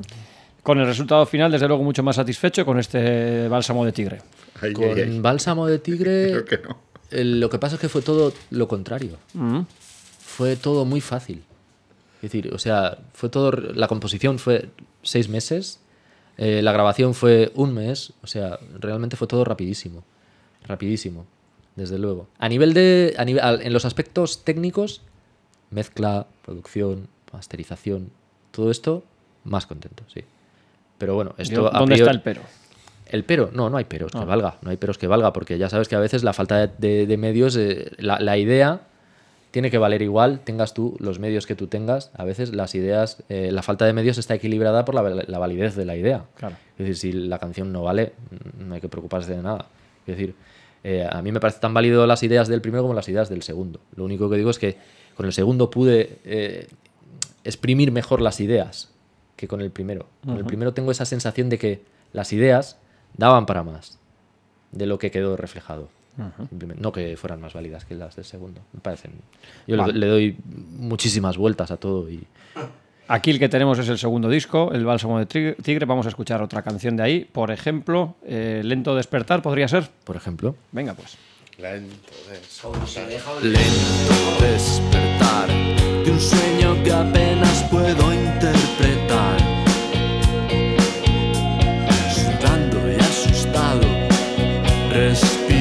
S1: Con el resultado final, desde luego, mucho más satisfecho con este bálsamo de tigre.
S2: Ay,
S3: Con
S2: ay, ay.
S3: Bálsamo de Tigre,
S2: Creo que no.
S3: el- lo que pasa es que fue todo lo contrario.
S1: Mm.
S3: Fue todo muy fácil. Es decir, o sea, fue todo. La composición fue seis meses, eh, la grabación fue un mes, o sea, realmente fue todo rapidísimo. Rapidísimo, desde luego. A nivel de. A nivel, en los aspectos técnicos, mezcla, producción, masterización, todo esto, más contento, sí. Pero bueno, esto. a
S1: ¿Dónde
S3: priori-
S1: está el pero?
S3: El pero, no, no hay peros
S1: Ah.
S3: que valga, no hay peros que valga, porque ya sabes que a veces la falta de, de- de medios, eh, la, la idea tiene que valer igual, tengas tú los medios que tú tengas, a veces las ideas, eh, la falta de medios está equilibrada por la, la validez de la idea.
S1: Claro.
S3: Es decir, si la canción no vale, no hay que preocuparse de nada. Es decir, eh, a mí me parece tan válido las ideas del primero como las ideas del segundo. Lo único que digo es que con el segundo pude eh, exprimir mejor las ideas que con el primero. Con el primero tengo esa sensación de que las ideas daban para más de lo que quedó reflejado. Simplemente- No que fueran más válidas que las del segundo. Me parecen. Yo le-
S1: Vale.
S3: le, doy muchísimas vueltas a todo y
S1: Aquí el que tenemos es el segundo disco, El Bálsamo de Tigre. Vamos a escuchar otra canción de ahí. Por ejemplo, eh, Lento Despertar, ¿podría ser?
S3: por ejemplo,
S1: Venga, pues.
S2: Lento de eso.
S5: Como se deja
S4: Lento despertar de un sueño que apenas puedo interpretar. this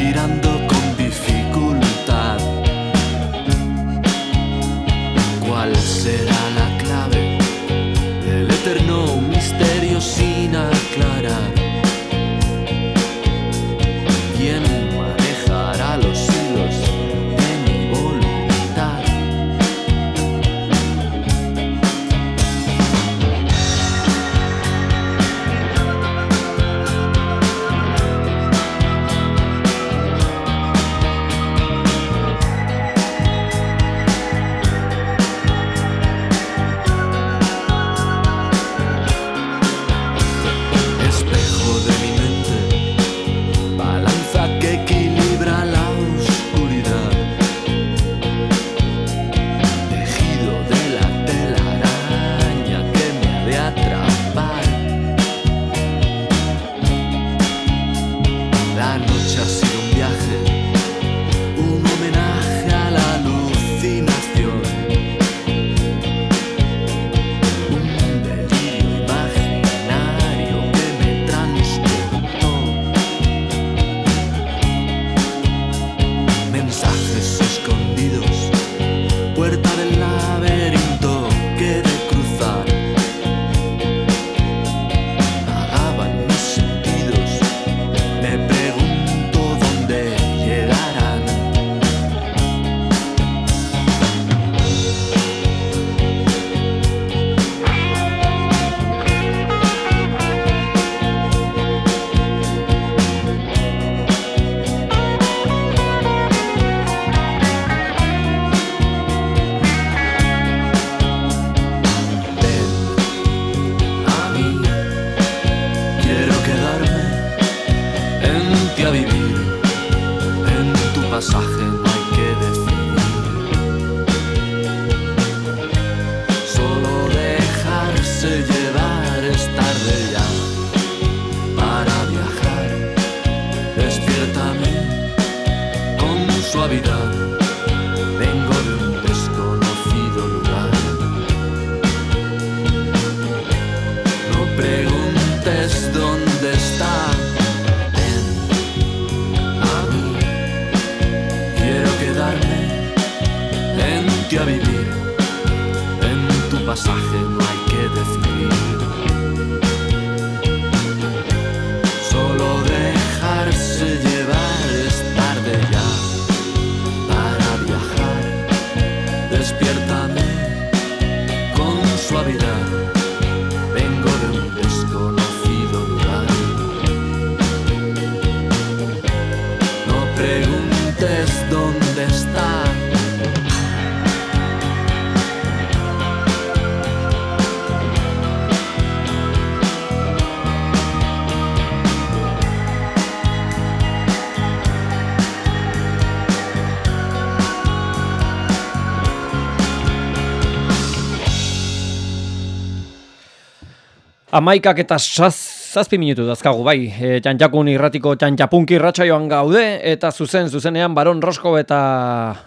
S1: Amaikak eta saz, zazpi minutu dazkagu, bai. E, txantxakun irratiko txantxapunki irratsaioan gaude, eta zuzen, zuzenean Baron Rosko eta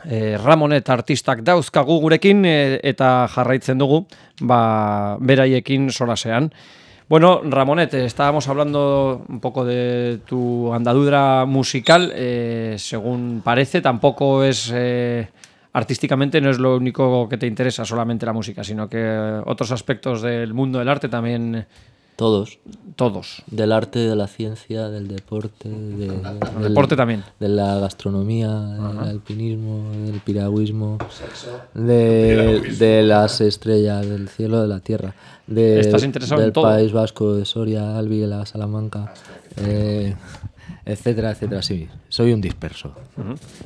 S1: e, Ramonet artistak dauzkagu gurekin, e, eta jarraitzen dugu, ba, beraiekin solasean. Bueno, Ramonet, eh, estábamos hablando un poco de tu andadura musical, eh, según parece, tampoco es... eh, artísticamente no es lo único que te interesa solamente la música, sino que otros aspectos del mundo del arte también,
S3: Todos.
S1: todos.
S3: Del arte, de la ciencia, del deporte, de, del
S1: deporte también.
S3: De la gastronomía, del alpinismo, del piragüismo, de, de las estrellas del cielo, de la tierra. De,
S1: Estás interesado en
S3: del
S1: todo.
S3: País Vasco, de Soria, Álvila, Salamanca, eh, etcétera, etcétera. Sí, soy un disperso.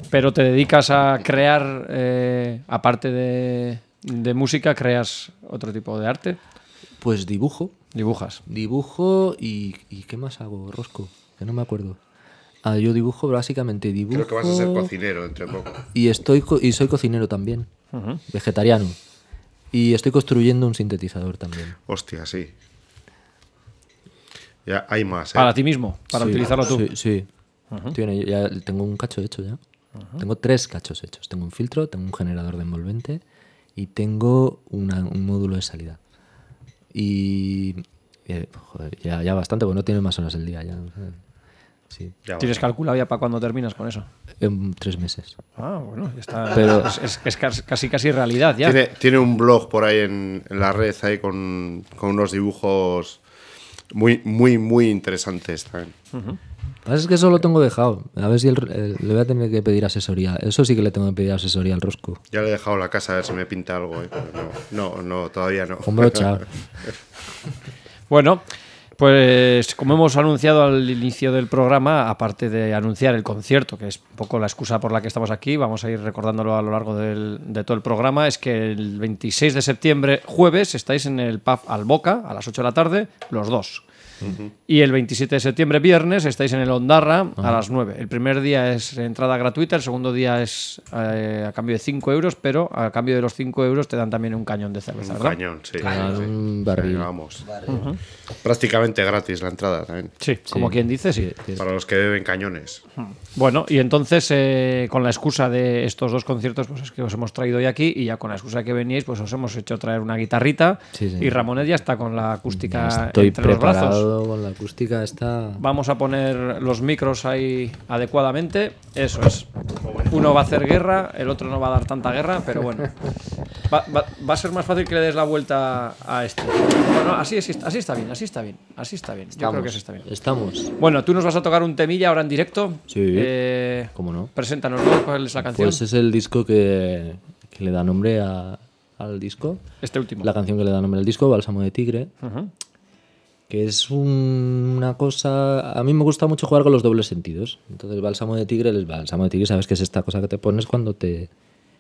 S1: Pero te dedicas a crear, eh, aparte de, de música, creas otro tipo de arte,
S3: Pues dibujo,
S1: dibujas.
S3: dibujo y, y ¿qué más hago, Rosco? Que no me acuerdo. Ah, yo dibujo básicamente dibujo.
S2: Creo que vas a ser cocinero entre poco.
S3: Y estoy co- y soy cocinero también, vegetariano. Y estoy construyendo un sintetizador también.
S2: Hostia, sí. Ya hay más, ¿eh?
S1: Para ti mismo, para
S3: Sí,
S1: utilizarlo tú.
S3: Sí, sí. Tiene- ya tengo un cacho hecho ya. Tengo tres cachos hechos. Tengo un filtro, tengo un generador de envolvente y tengo una- un módulo de salida. Y eh, joder, ya, ya bastante, porque no tiene más horas el día. Ya, sí,
S2: Ya.
S1: ¿Tienes calculado ya para cuando terminas con eso?
S3: en tres meses.
S1: Ah, bueno, ya está.
S3: Pero-
S1: es, es- es casi, casi casi realidad ya.
S2: Tiene, tiene un blog por ahí en, en la red ahí con, con unos dibujos muy, muy, muy interesantes también.
S3: Lo que pasa es que eso lo tengo dejado. A ver si el- el- le voy a tener que pedir asesoría. Eso sí que le tengo que pedir asesoría al rosco.
S2: Ya le he dejado la casa a ver si me pinta algo, ¿eh? pero no, no, no, todavía no.
S3: Con brocha.
S1: Bueno, pues como hemos anunciado al inicio del programa, aparte de anunciar el concierto, que es un poco la excusa por la que estamos aquí, vamos a ir recordándolo a lo largo del- de todo el programa, es que el 26 de septiembre, jueves, estáis en el pub Alboca a las 8 de la tarde, los dos. Y el 27 de septiembre, viernes, estáis en el Ondarra a las 9. El primer día es entrada gratuita, el segundo día es eh, a cambio de 5 euros, pero a cambio de los 5 euros te dan también un cañón de cerveza,
S2: Un
S1: ¿verdad?
S2: cañón, sí.
S3: Cañón,
S2: sí.
S3: un barril.
S2: Sí, vamos. Prácticamente gratis la entrada también.
S1: Sí, como quien dice, sí.
S2: Para los que beben cañones.
S1: Bueno, y entonces eh, con la excusa de estos dos conciertos, pues es que os hemos traído hoy aquí y ya con la excusa de que veníais, pues os hemos hecho traer una guitarrita
S3: Sí, sí.
S1: y Ramonet ya está con la acústica
S3: Estoy
S1: entre los brazos.
S3: Con la acústica. Está.
S1: Vamos a poner los micros ahí adecuadamente. Eso es. Uno va a hacer guerra, el otro no va a dar tanta guerra, pero bueno. Va, va- va a ser más fácil que le des la vuelta a este. Bueno, así, así, así está bien, así está bien, así está bien. Yo creo que así está bien.
S3: Estamos.
S1: Bueno, tú nos vas a tocar un temilla ahora en directo.
S3: Sí.
S1: Eh,
S3: ¿Cómo no?
S1: Preséntanos, ¿no? ¿cuál es la canción?
S3: Pues es el disco que, que le da nombre a- al disco.
S1: este último.
S3: La canción que le da nombre al disco, Bálsamo de Tigre.
S1: Ujú.
S3: Que es un- una cosa. A mí me gusta mucho jugar con los dobles sentidos. Entonces, Bálsamo de Tigre, el Bálsamo de Tigre, sabes que es esta cosa que te pones cuando te.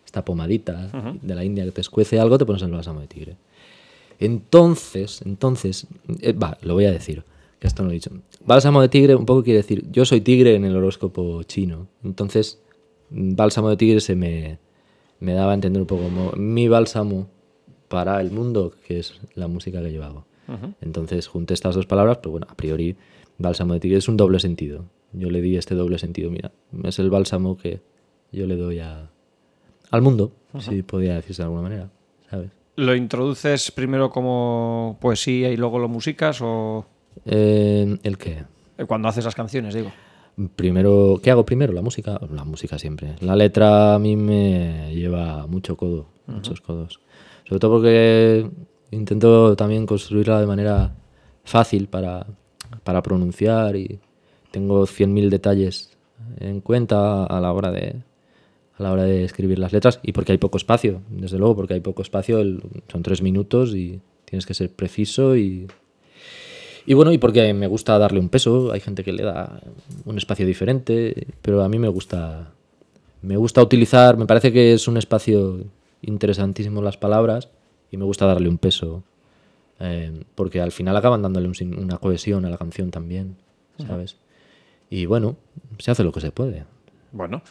S3: Esta pomadita de la India que te escuece algo, te pones el Bálsamo de Tigre. Entonces, entonces. eh, va, lo voy a decir, que esto no lo he dicho. Bálsamo de Tigre, un poco quiere decir. Yo soy tigre en el horóscopo chino. Entonces, Bálsamo de Tigre se me, me daba a entender un poco como mi bálsamo para el mundo, que es la música que yo hago. Entonces junté estas dos palabras, pero bueno, a priori, bálsamo de tigre es un doble sentido. Yo le di este doble sentido, mira, es el bálsamo que yo le doy a, al mundo, si podía decirse de alguna manera, ¿sabes?
S1: ¿Lo introduces primero como poesía y luego lo musicas o
S3: Eh, ¿El qué?
S1: eh, cuando haces las canciones, digo?
S3: Primero, ¿qué hago primero? La música. La música siempre. La letra a mí me lleva mucho codo. muchos codos. Sobre todo porque intento también construirla de manera fácil para, para pronunciar y tengo 100.000 detalles en cuenta a la hora de a la hora de escribir las letras y porque hay poco espacio, desde luego, porque hay poco espacio, son tres minutos y tienes que ser preciso y, y bueno, y porque me gusta darle un peso, hay gente que le da un espacio diferente, pero a mí me gusta me gusta utilizar, me parece que es un espacio interesantísimo las palabras y me gusta darle un peso eh, porque al final acaban dándole un una cohesión a la canción también, ¿sabes? Y bueno, se hace lo que se puede.
S1: Bueno,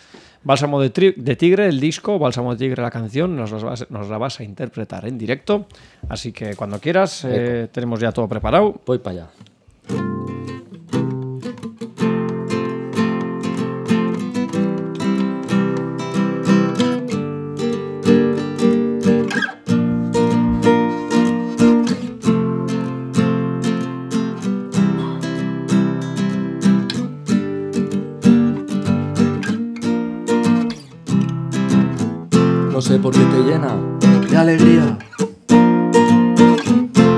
S1: Bálsamo de, Tri- de Tigre, el disco, Bálsamo de Tigre, la canción, nos, las vas, nos la vas a interpretar en directo. Así que cuando quieras, eh, tenemos ya todo preparado.
S3: Voy para allá.
S4: Alegría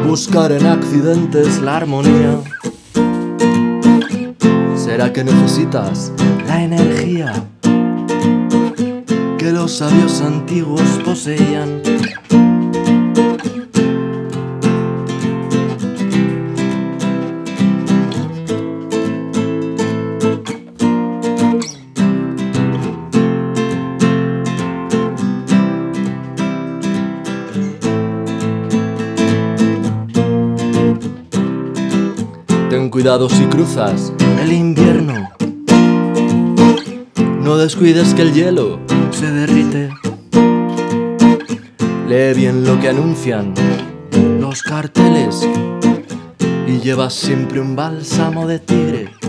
S4: buscar en accidentes la armonía. ¿Será que necesitas la energía que los sabios antiguos poseían? Cuidado si cruzas el invierno. No descuides que el hielo se derrite. Lee bien lo que anuncian los carteles y llevas siempre un bálsamo de tigre.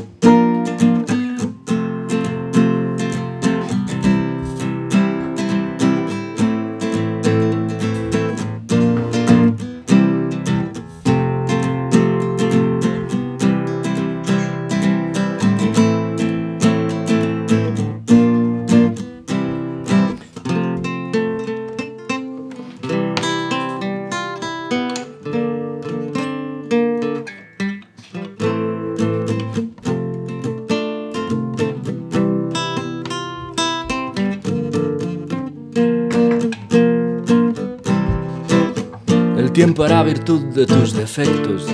S4: Defectos.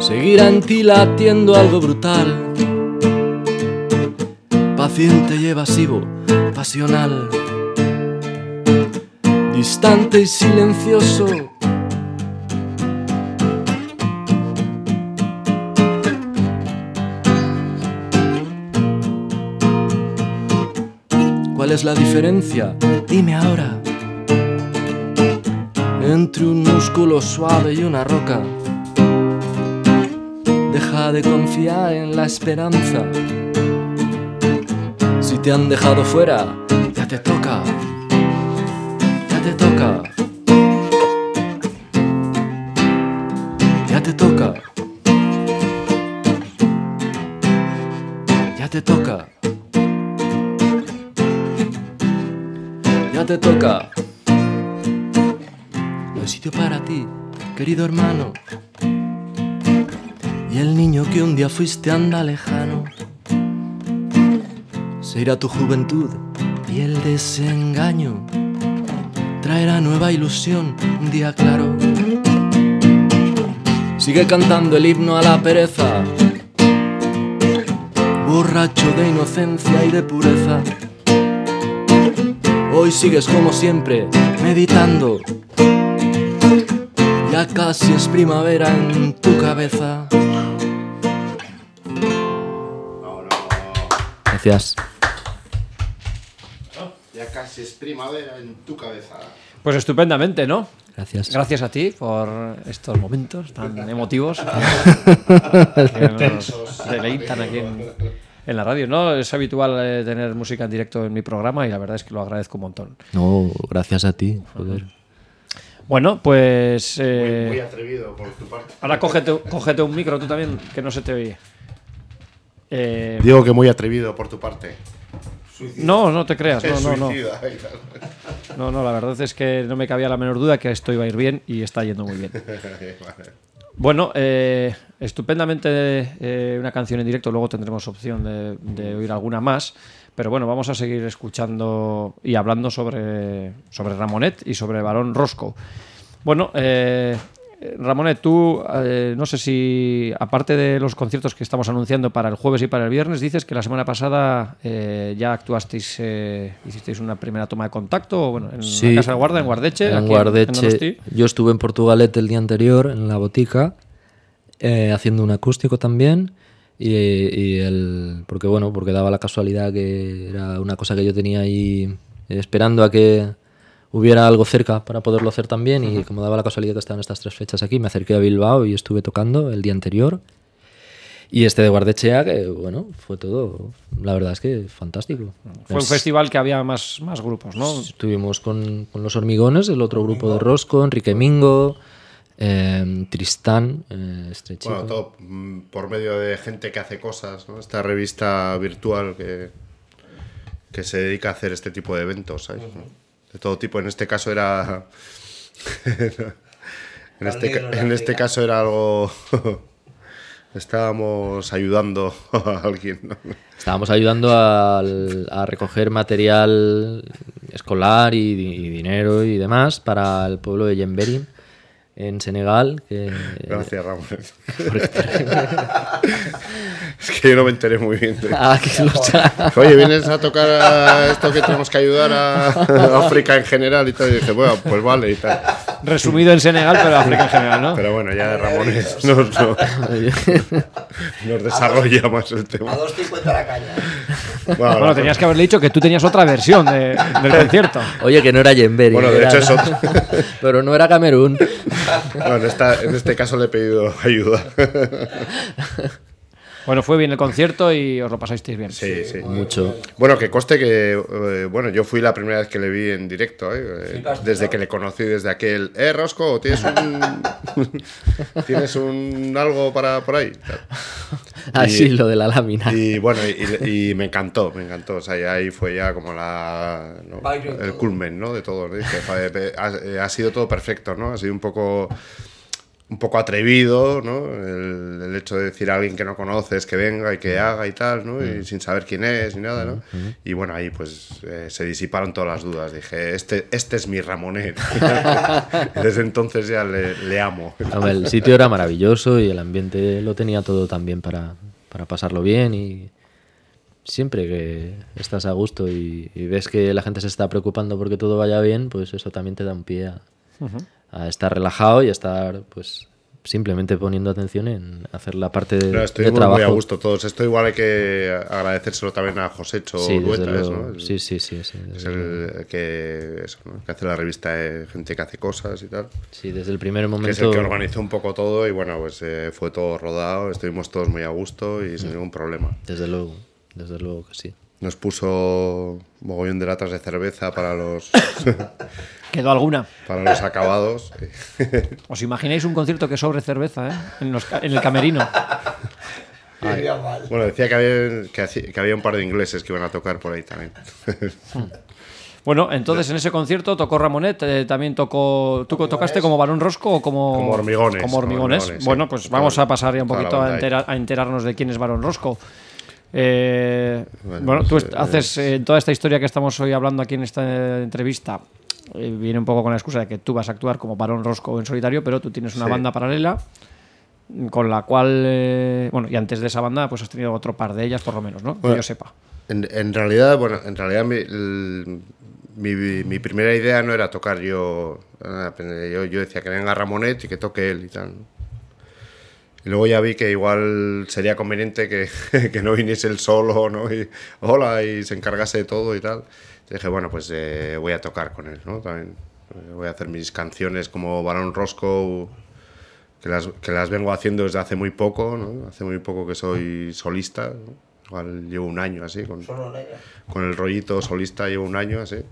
S4: Seguirá en ti latiendo algo brutal. Paciente y evasivo, pasional. Distante y silencioso. ¿Cuál es la diferencia? Dime ahora entre un músculo suave y una roca. Deja de confiar en la esperanza. Si te han dejado fuera, ya te toca. Ya te toca. Ya te toca. Ya te toca. Ya te toca. Querido hermano. Y el niño que un día fuiste anda lejano. Se irá tu juventud y el desengaño traerá nueva ilusión un día claro. Sigue cantando el himno a la pereza, borracho de inocencia y de pureza. Hoy sigues como siempre, meditando. Ya casi es primavera en tu cabeza.
S3: Gracias.
S2: Ya casi es primavera en tu cabeza.
S1: Pues estupendamente, ¿no?
S3: Gracias.
S1: Gracias a ti por estos momentos tan emotivos que nos deleitan aquí en, en la radio. No es habitual eh, tener música en directo en mi programa y la verdad es que lo agradezco un montón.
S3: No, gracias a ti. Joder.
S1: Bueno, pues eh,
S2: Muy atrevido por tu parte.
S1: ahora cógete, cógete un micro tú también, que no se te oye. Eh,
S2: Digo que muy atrevido por tu parte.
S1: no, no te creas, no, no, no. No, no, la verdad es que no me cabía la menor duda que esto iba a ir bien y está yendo muy bien. Bueno, eh, estupendamente eh, una canción en directo, luego tendremos opción de, de oír alguna más, pero bueno, vamos a seguir escuchando y hablando sobre, sobre Ramonet y sobre Barón Roscoe. Bueno, eh, Ramonet, tú eh, no sé si, aparte de los conciertos que estamos anunciando para el jueves y para el viernes, dices que la semana pasada eh, ya actuasteis, eh, hicisteis una primera toma de contacto, bueno, en
S3: Sí.
S1: la Casa de Guarda, en Guardeche.
S3: En
S1: aquí
S3: Guardeche. Yo estuve en Portugalete el día anterior, en la botica, eh, haciendo un acústico también. Y, y el. Porque bueno, porque daba la casualidad que era una cosa que yo tenía ahí esperando a que hubiera algo cerca para poderlo hacer también. Y como daba la casualidad que estaban estas tres fechas aquí, me acerqué a Bilbao y estuve tocando el día anterior. Y este de Guardechea, que bueno, fue todo, la verdad es que fantástico.
S1: Fue un
S3: Es-
S1: festival que había más, más grupos, ¿no?
S3: Estuvimos con, con Los Hormigones, el otro grupo de Rosco, Enrique Mingo, eh, Tristán, eh, este chico.
S2: Bueno, todo mm, por medio de gente que hace cosas, ¿no? Esta revista virtual que, que se dedica a hacer este tipo de eventos, ¿sabes? De todo tipo. En este caso era... en, este,
S5: negro, la
S2: en este caso era algo... Estábamos ayudando a alguien, ¿no?
S3: Estábamos ayudando al- a, recoger material escolar y, y dinero y demás para el pueblo de Yemberi, en Senegal. Que,
S2: Gracias, Ramón. es que yo no me enteré muy bien. de-
S3: Ah, que lucha.
S2: Oye, vienes a tocar a esto que tenemos que ayudar a África en general y tal. Y dije, bueno, pues vale y tal.
S1: Resumido en Senegal, pero África en general, ¿no?
S2: Pero bueno, ya Ramones nos, nos- nos desarrolla más el
S5: A
S2: tema.
S5: 2.50 la caña.
S2: Bueno,
S1: Bueno, tenías que haberle dicho que tú tenías otra versión de- del concierto.
S3: Oye, que no era Yemberi.
S2: Bueno, de
S3: era-
S2: hecho es otro.
S3: Pero no era Camerún.
S2: bueno, en, esta- en este caso le he pedido ayuda.
S1: Bueno, fue bien el concierto y os lo pasasteis bien.
S2: Sí, sí.
S3: Mucho.
S2: Bueno, que coste que, eh, bueno, yo fui la primera vez que le vi en directo, ¿eh? Eh, desde que le conocí, desde aquel, eh, Rosco, ¿tienes un, ¿tienes un algo para por ahí?
S3: Así,
S2: Y-
S3: lo de la lámina.
S2: Y bueno, y, y me encantó, me encantó. O sea, y ahí fue ya como la, el culmen, ¿no? De todo. ¿no? Dije, joder, pe- ha, eh, ha sido todo perfecto, ¿no? Ha sido un poco, un poco atrevido, ¿no? El, el hecho de decir a alguien que no conoces que venga y que haga y tal, ¿no? Y sin saber quién es ni nada, ¿no? Y bueno, ahí pues eh, se disiparon todas las dudas. Dije, este, este es mi Ramonet. Desde entonces ya le, le amo.
S3: El sitio era maravilloso y el ambiente lo tenía todo también para, para pasarlo bien y siempre que estás a gusto y, y ves que la gente se está preocupando porque todo vaya bien, pues eso también te da un pie a, a estar relajado y a estar pues simplemente poniendo atención en hacer la parte de,
S2: No,
S3: de
S2: estuvimos
S3: trabajo.
S2: muy a gusto todos. Esto igual hay que agradecérselo también a Josécho
S3: Sí, desde
S2: Dueta, ¿es,
S3: luego.
S2: ¿no? El-
S3: sí, sí, sí, sí,
S2: Es el que, eso, ¿no? que hace la revista de gente que hace cosas y tal.
S3: Sí, desde el primer
S2: Que es
S3: momento.
S2: el que organizó un poco todo y bueno, pues eh, fue todo rodado, estuvimos todos muy a gusto y sin ningún problema.
S3: Desde luego, desde luego que sí.
S2: Nos puso mogollón de latas de cerveza para los,
S1: ¿Quedó alguna?
S2: para los acabados.
S1: ¿Os imagináis un concierto que sobre cerveza, eh? En, los ca- en el camerino.
S2: Bueno, decía que había, que, hacía- que había un par de ingleses que iban a tocar por ahí también.
S1: Bueno, entonces en ese concierto tocó Ramonet, eh, también tocó. ¿Tú tocaste como Barón Rosco o como.
S2: Como Hormigones,
S1: Como hormigones.
S2: sí.
S1: Bueno, pues vamos a pasar ya un poquito a, entera- enterarnos de quién es Barón Rosco. Eh,
S2: Bueno,
S1: bueno, tú
S2: pues, eh,
S1: haces eh, en toda esta historia que estamos hoy hablando aquí en esta entrevista. Eh, viene un poco con la excusa de que tú vas a actuar como Barón Rosco en solitario, pero tú tienes una
S2: Sí.
S1: banda paralela con la cual, eh, bueno, y antes de esa banda, pues has tenido otro par de ellas, por lo menos, ¿no? Que
S2: Bueno,
S1: yo sepa.
S2: En, en realidad, bueno, en realidad mi, el- mi, mi primera idea no era tocar yo, yo. Yo decía que venga Ramonet y que toque él y tal. Y luego ya vi que igual sería conveniente que, que no viniese él solo, ¿no? Y hola, y se encargase de todo y tal. Dije, bueno, pues eh, voy a tocar con él, ¿no? También eh, voy a hacer mis canciones como Barón Roscoe, que las, que las vengo haciendo desde hace muy poco, ¿no? Hace muy poco que soy solista, ¿no? Igual llevo un año así, con, con el rollito solista llevo un año así.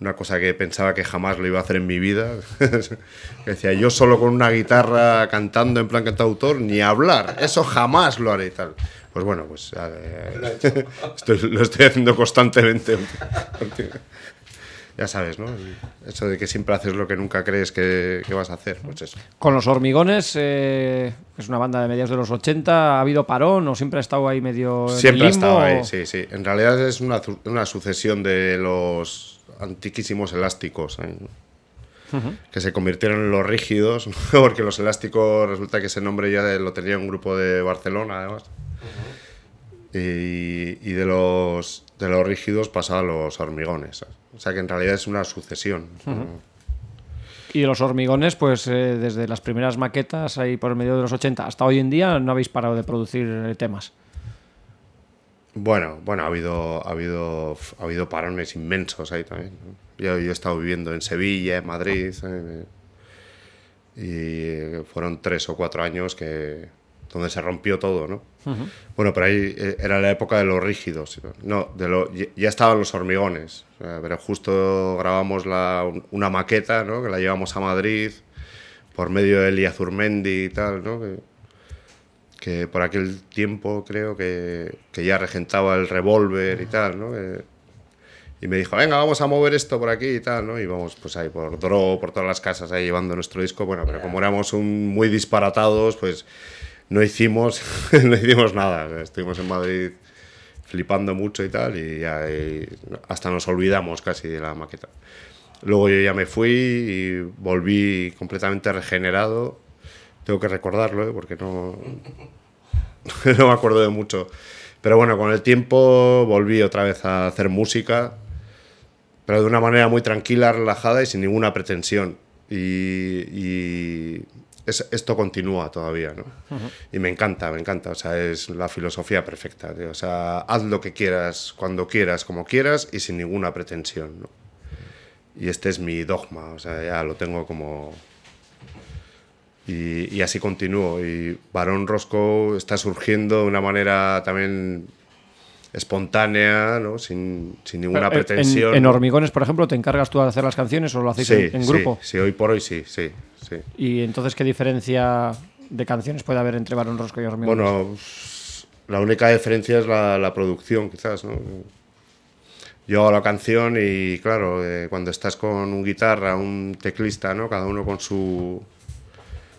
S2: Una cosa que pensaba que jamás lo iba a hacer en mi vida. Decía, yo solo con una guitarra cantando en plan cantautor, ni hablar. Eso jamás lo haré y tal. Pues bueno, pues eh, estoy- lo estoy haciendo constantemente. ya sabes, ¿no? El- Eso de que siempre haces lo que nunca crees que, que vas a hacer, pues eso.
S1: Con los hormigones, eh, es una banda de mediados de los 80, ¿ha habido parón o siempre ha estado ahí medio en el
S2: Siempre ha estado ahí,
S1: o-
S2: sí, sí. En realidad es una, una sucesión de los antiquísimos elásticos, ¿eh? que se convirtieron en los rígidos, porque los elásticos resulta que ese nombre ya lo tenía un grupo de Barcelona, además. Y, y de los de los rígidos pasaba a los hormigones. O sea que en realidad es una sucesión.
S1: Y los hormigones, pues eh, desde las primeras maquetas ahí por el medio de los 80 hasta hoy en día no habéis parado de producir eh, temas.
S2: Bueno, bueno, ha habido, ha habido, ha habido parones inmensos ahí también. ¿no? Yo, yo he estado viviendo en Sevilla, en Madrid, y fueron tres o cuatro años que donde se rompió todo, ¿no? Bueno, pero ahí eh, era la época de los rígidos. No, de lo, ya- estaban los hormigones. pero justo grabamos la, una maqueta, ¿no? Que la llevamos a Madrid por medio de Elia Zurmendi y tal, ¿no? Que, que por aquel tiempo creo que, que ya regentaba el revólver y tal, ¿no? Que- y me dijo, venga, vamos a mover esto por aquí y tal, ¿no? Y vamos pues ahí por Dro, por todas las casas ahí llevando nuestro disco. Bueno, pero como éramos un, muy disparatados, pues no hicimos, no hicimos nada. O sea, Estuvimos en Madrid flipando mucho y tal, y ya y hasta nos olvidamos casi de la maqueta. Luego yo ya me fui y volví completamente regenerado. Tengo que recordarlo, ¿eh? porque no, no me acuerdo de mucho. Pero bueno, con el tiempo volví otra vez a hacer música, pero de una manera muy tranquila, relajada y sin ninguna pretensión. Y, y es- esto continúa todavía, ¿no? Y me encanta, me encanta. O sea, es la filosofía perfecta. tío. O sea, haz lo que quieras, cuando quieras, como quieras y sin ninguna pretensión, ¿no? Y este es mi dogma, o sea, ya lo tengo como... Y, y así continúo. Y Barón Roscoe está surgiendo de una manera también espontánea, ¿no? sin, sin ninguna
S1: Eh, en-
S2: pretensión.
S1: En, Hormigones, por ejemplo, ¿te encargas tú de hacer las canciones o lo hacéis
S2: sí,
S1: en, en
S2: sí,
S1: grupo?
S2: Sí, hoy por hoy sí, sí, sí.
S1: Y entonces, ¿qué diferencia de canciones puede haber entre Barón Rosco y Hormigones?
S2: Bueno, la única diferencia es la, la producción, quizás, ¿no? Yo hago la canción y, claro, eh, cuando estás con un guitarra, un teclista, ¿no? Cada uno con su,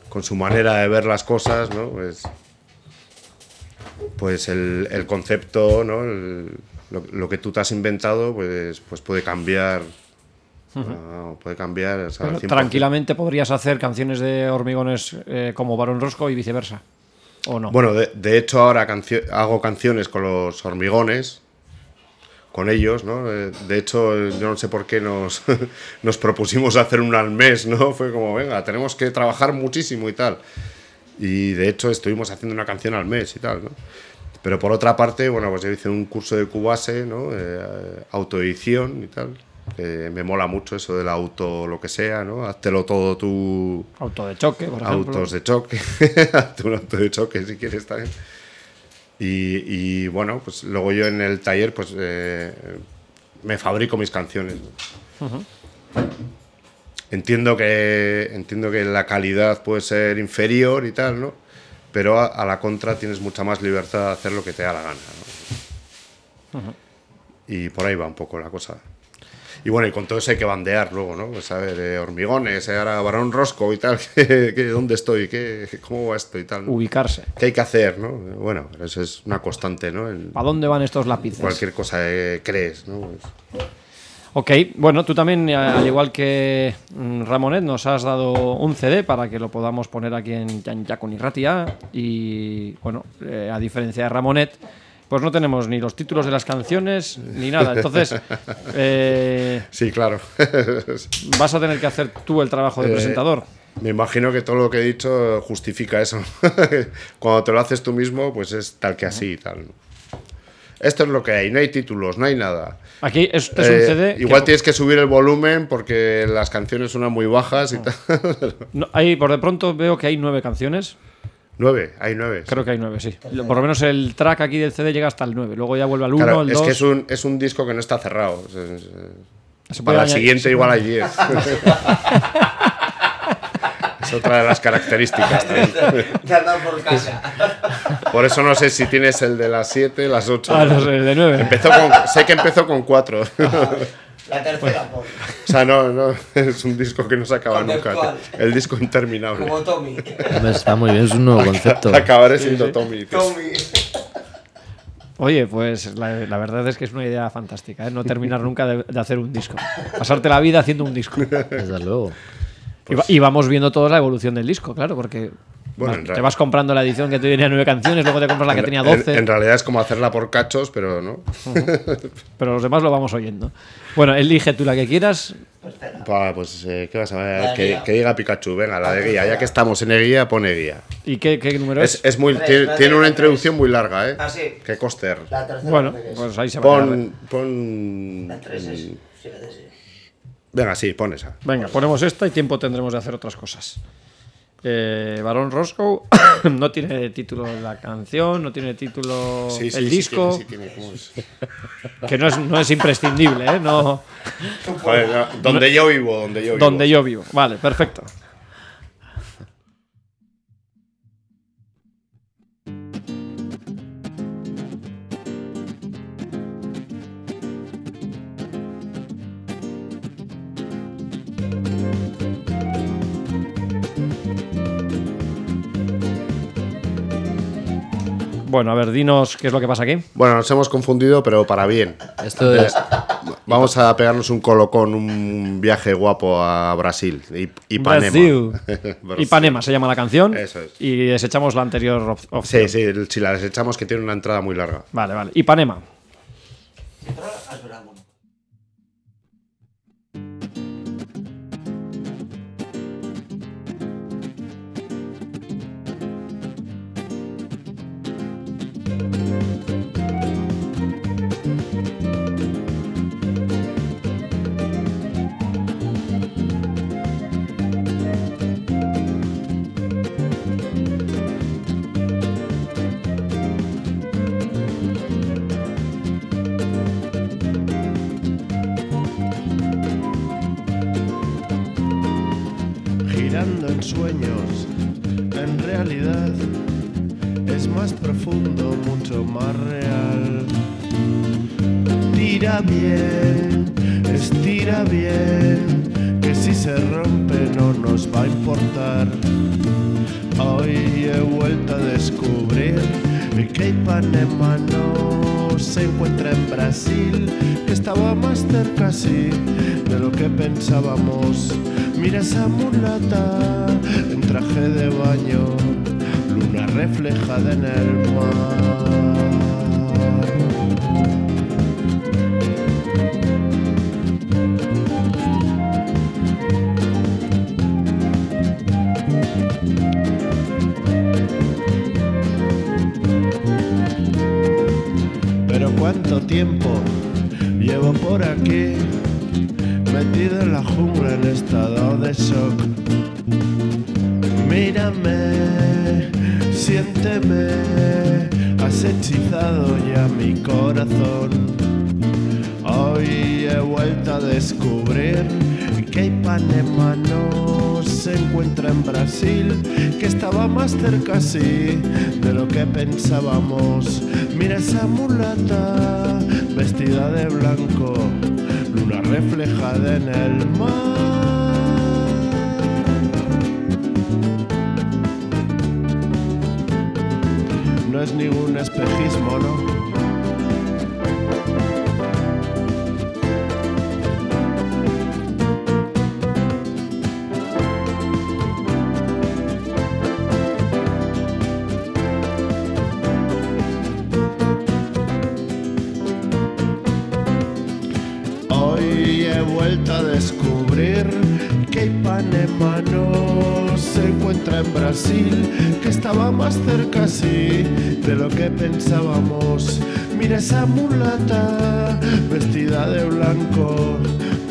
S2: con su manera de ver las cosas, ¿no? Pues, pues el, el concepto, ¿no? El- lo, lo que tú te has inventado, pues, pues puede cambiar. puede cambiar. o sea,
S1: Pero
S2: al 100%.
S1: tranquilamente podrías hacer canciones de Hormigones eh, como Barón Rosco y viceversa. ¿O no?
S2: Bueno, de, de hecho ahora cancio- hago canciones con los hormigones, con ellos, ¿no? Eh, De hecho, yo no sé por qué nos, nos propusimos hacer una al mes, ¿no? Fue como, venga, tenemos que trabajar muchísimo y tal. Y de hecho estuvimos haciendo una canción al mes y tal, ¿no? Pero por otra parte, bueno, pues yo hice un curso de Cubase, ¿no? Eh, autoedición y tal. que me mola mucho eso del auto, lo que sea, ¿no? Háztelo todo tú
S1: Auto de choque, por ejemplo.
S2: autos de choque, Hazte un auto de choque si quieres también. Y, y, bueno, pues luego yo en el taller pues eh, me fabrico mis canciones. ¿no? Entiendo que entiendo que la calidad puede ser inferior y tal, ¿no? Pero a, a la contra tienes mucha más libertad de hacer lo que te da la gana. ¿no? Y por ahí va un poco la cosa. Y bueno, y con todo eso hay que bandear luego, ¿no? Pues a ver, eh, hormigones, eh, ahora varón rosco y tal, ¿qué, qué- dónde estoy? ¿Qué, ¿Cómo va esto y tal? ¿no?
S1: Ubicarse.
S2: ¿Qué hay que hacer, no? Bueno, eso es una constante, ¿no? En
S1: ¿Para dónde van estos lápices?
S2: cualquier cosa que crees, ¿no? Pues-
S1: Ok, bueno, tú también, eh, al igual que mm, Ramonet, nos has dado un CD para que lo podamos poner aquí en Yanjakun y Ratia. Y bueno, eh, a diferencia de Ramonet, pues no tenemos ni los títulos de las canciones ni nada. Entonces, eh,
S2: Sí, claro.
S1: vas a tener que hacer tú el trabajo de
S2: Eh,
S1: presentador.
S2: Me imagino que todo lo que he dicho justifica eso. Cuando te lo haces tú mismo, pues es tal que así y tal. Esto es lo que hay, no hay títulos, no hay nada.
S1: Aquí este es un
S2: Eh,
S1: CD. que-
S2: igual tienes que subir el volumen porque las canciones suenan muy bajas y tal.
S1: no, hay, por de pronto veo que hay nueve canciones.
S2: nueve, hay nueve.
S1: Creo que hay nueve, sí. Por lo menos el track aquí del CD llega hasta el 9. Luego ya vuelve al 1,
S2: Claro,
S1: al
S2: es
S1: 2.
S2: que es un, es un disco que no está cerrado. Es- es- para el siguiente igual hay 10. Es otra de las características.
S5: Te dado por casa.
S2: Por eso no sé si tienes el de las 7, las 8.
S1: Ah, no sé, el de 9.
S2: Empezó con, sé que empezó con 4.
S5: La tercera por.
S2: O sea, no, no, es un disco que no se acaba nunca. El disco interminable.
S5: Como Tommy.
S3: Está muy bien, es un nuevo concepto.
S2: Acabaré siendo Tommy. tío.
S5: Tommy.
S1: Oye, pues la, la verdad es que es una idea fantástica, ¿eh? no terminar nunca de, de hacer un disco. Pasarte la vida haciendo un disco.
S3: Desde luego.
S1: Y, va- y vamos viendo toda la evolución del disco, claro, porque
S2: Bueno,
S1: vas-
S2: en
S1: te vas comprando la edición que tenía nueve canciones, luego te compras la que tenía
S2: En-
S1: doce,
S2: En, realidad es como hacerla por cachos, pero no.
S1: pero los demás lo vamos oyendo. Bueno, elige tú la que quieras.
S2: Pa, pues, eh, ¿qué vas a ver? Que, que diga Pikachu, venga, la de guía. Ya que estamos en guía, pone guía.
S1: ¿Y qué, qué número es?
S2: Es, es muy,
S5: Tres,
S2: tiene,
S5: tres,
S2: tiene una
S5: tres.
S2: introducción muy larga, ¿eh?
S5: Ah, sí.
S2: Que coster.
S5: La tercera
S1: Bueno, pues ahí se va a quedar.
S2: Pon, pon.
S5: La tres es. Sí, la tres es.
S2: Venga, sí, pon esa.
S1: Venga, ponemos esta y tiempo tendremos de hacer otras cosas. Eh, Barón Roscoe no tiene título la canción, no tiene título
S2: Sí, sí,
S1: el
S2: sí
S1: disco, que no es, no es imprescindible, ¿eh? No,
S2: Joder, no, donde yo vivo, donde yo vivo.
S1: donde yo vivo. Vale, perfecto. Bueno, a ver, dinos qué es lo que pasa aquí.
S2: Bueno, nos hemos confundido, pero para bien.
S3: Esto es.
S2: Vamos a pegarnos un colocón, un viaje guapo a Brasil. Y, Ipanema.
S1: Brasil. Ipanema se llama la canción.
S2: Eso es.
S1: Y desechamos la anterior op- opción.
S2: Sí, sí, si la desechamos que tiene una entrada muy larga.
S1: Vale, vale. Ipanema.
S6: Es más profundo, mucho más real. Tira bien, estira bien, que si se rompe no nos va a importar. Hoy he vuelto a descubrir que Ipanema no se encuentra en Brasil, que estaba más cerca sí de lo que pensábamos. Mira esa mulata en traje de baño, luna reflejada en el mar. Cuánto tiempo llevo por aquí, metido en la jungla en estado de shock. Mírame, siénteme, has hechizado ya mi corazón. Hoy he vuelto a descubrir que Ipanema no se encuentra en Brasil, que estaba más cerca sí de lo que pensábamos. Mira esa mulata vestida de blanco, luna reflejada en el mar. No es ningún espejismo, ¿no? Que estaba más cerca sí de lo que pensábamos. Mira esa mulata vestida de blanco,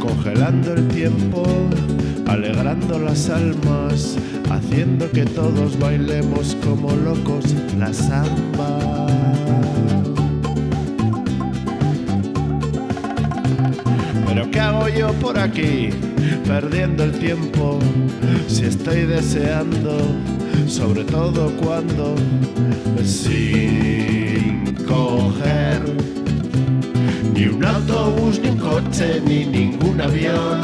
S6: congelando el tiempo, alegrando las almas, haciendo que todos bailemos como locos la samba. Pero ¿qué hago yo por aquí? Perdiendo el tiempo, si estoy deseando, sobre todo cuando sin coger ni un autobús, ni un coche, ni ningún avión.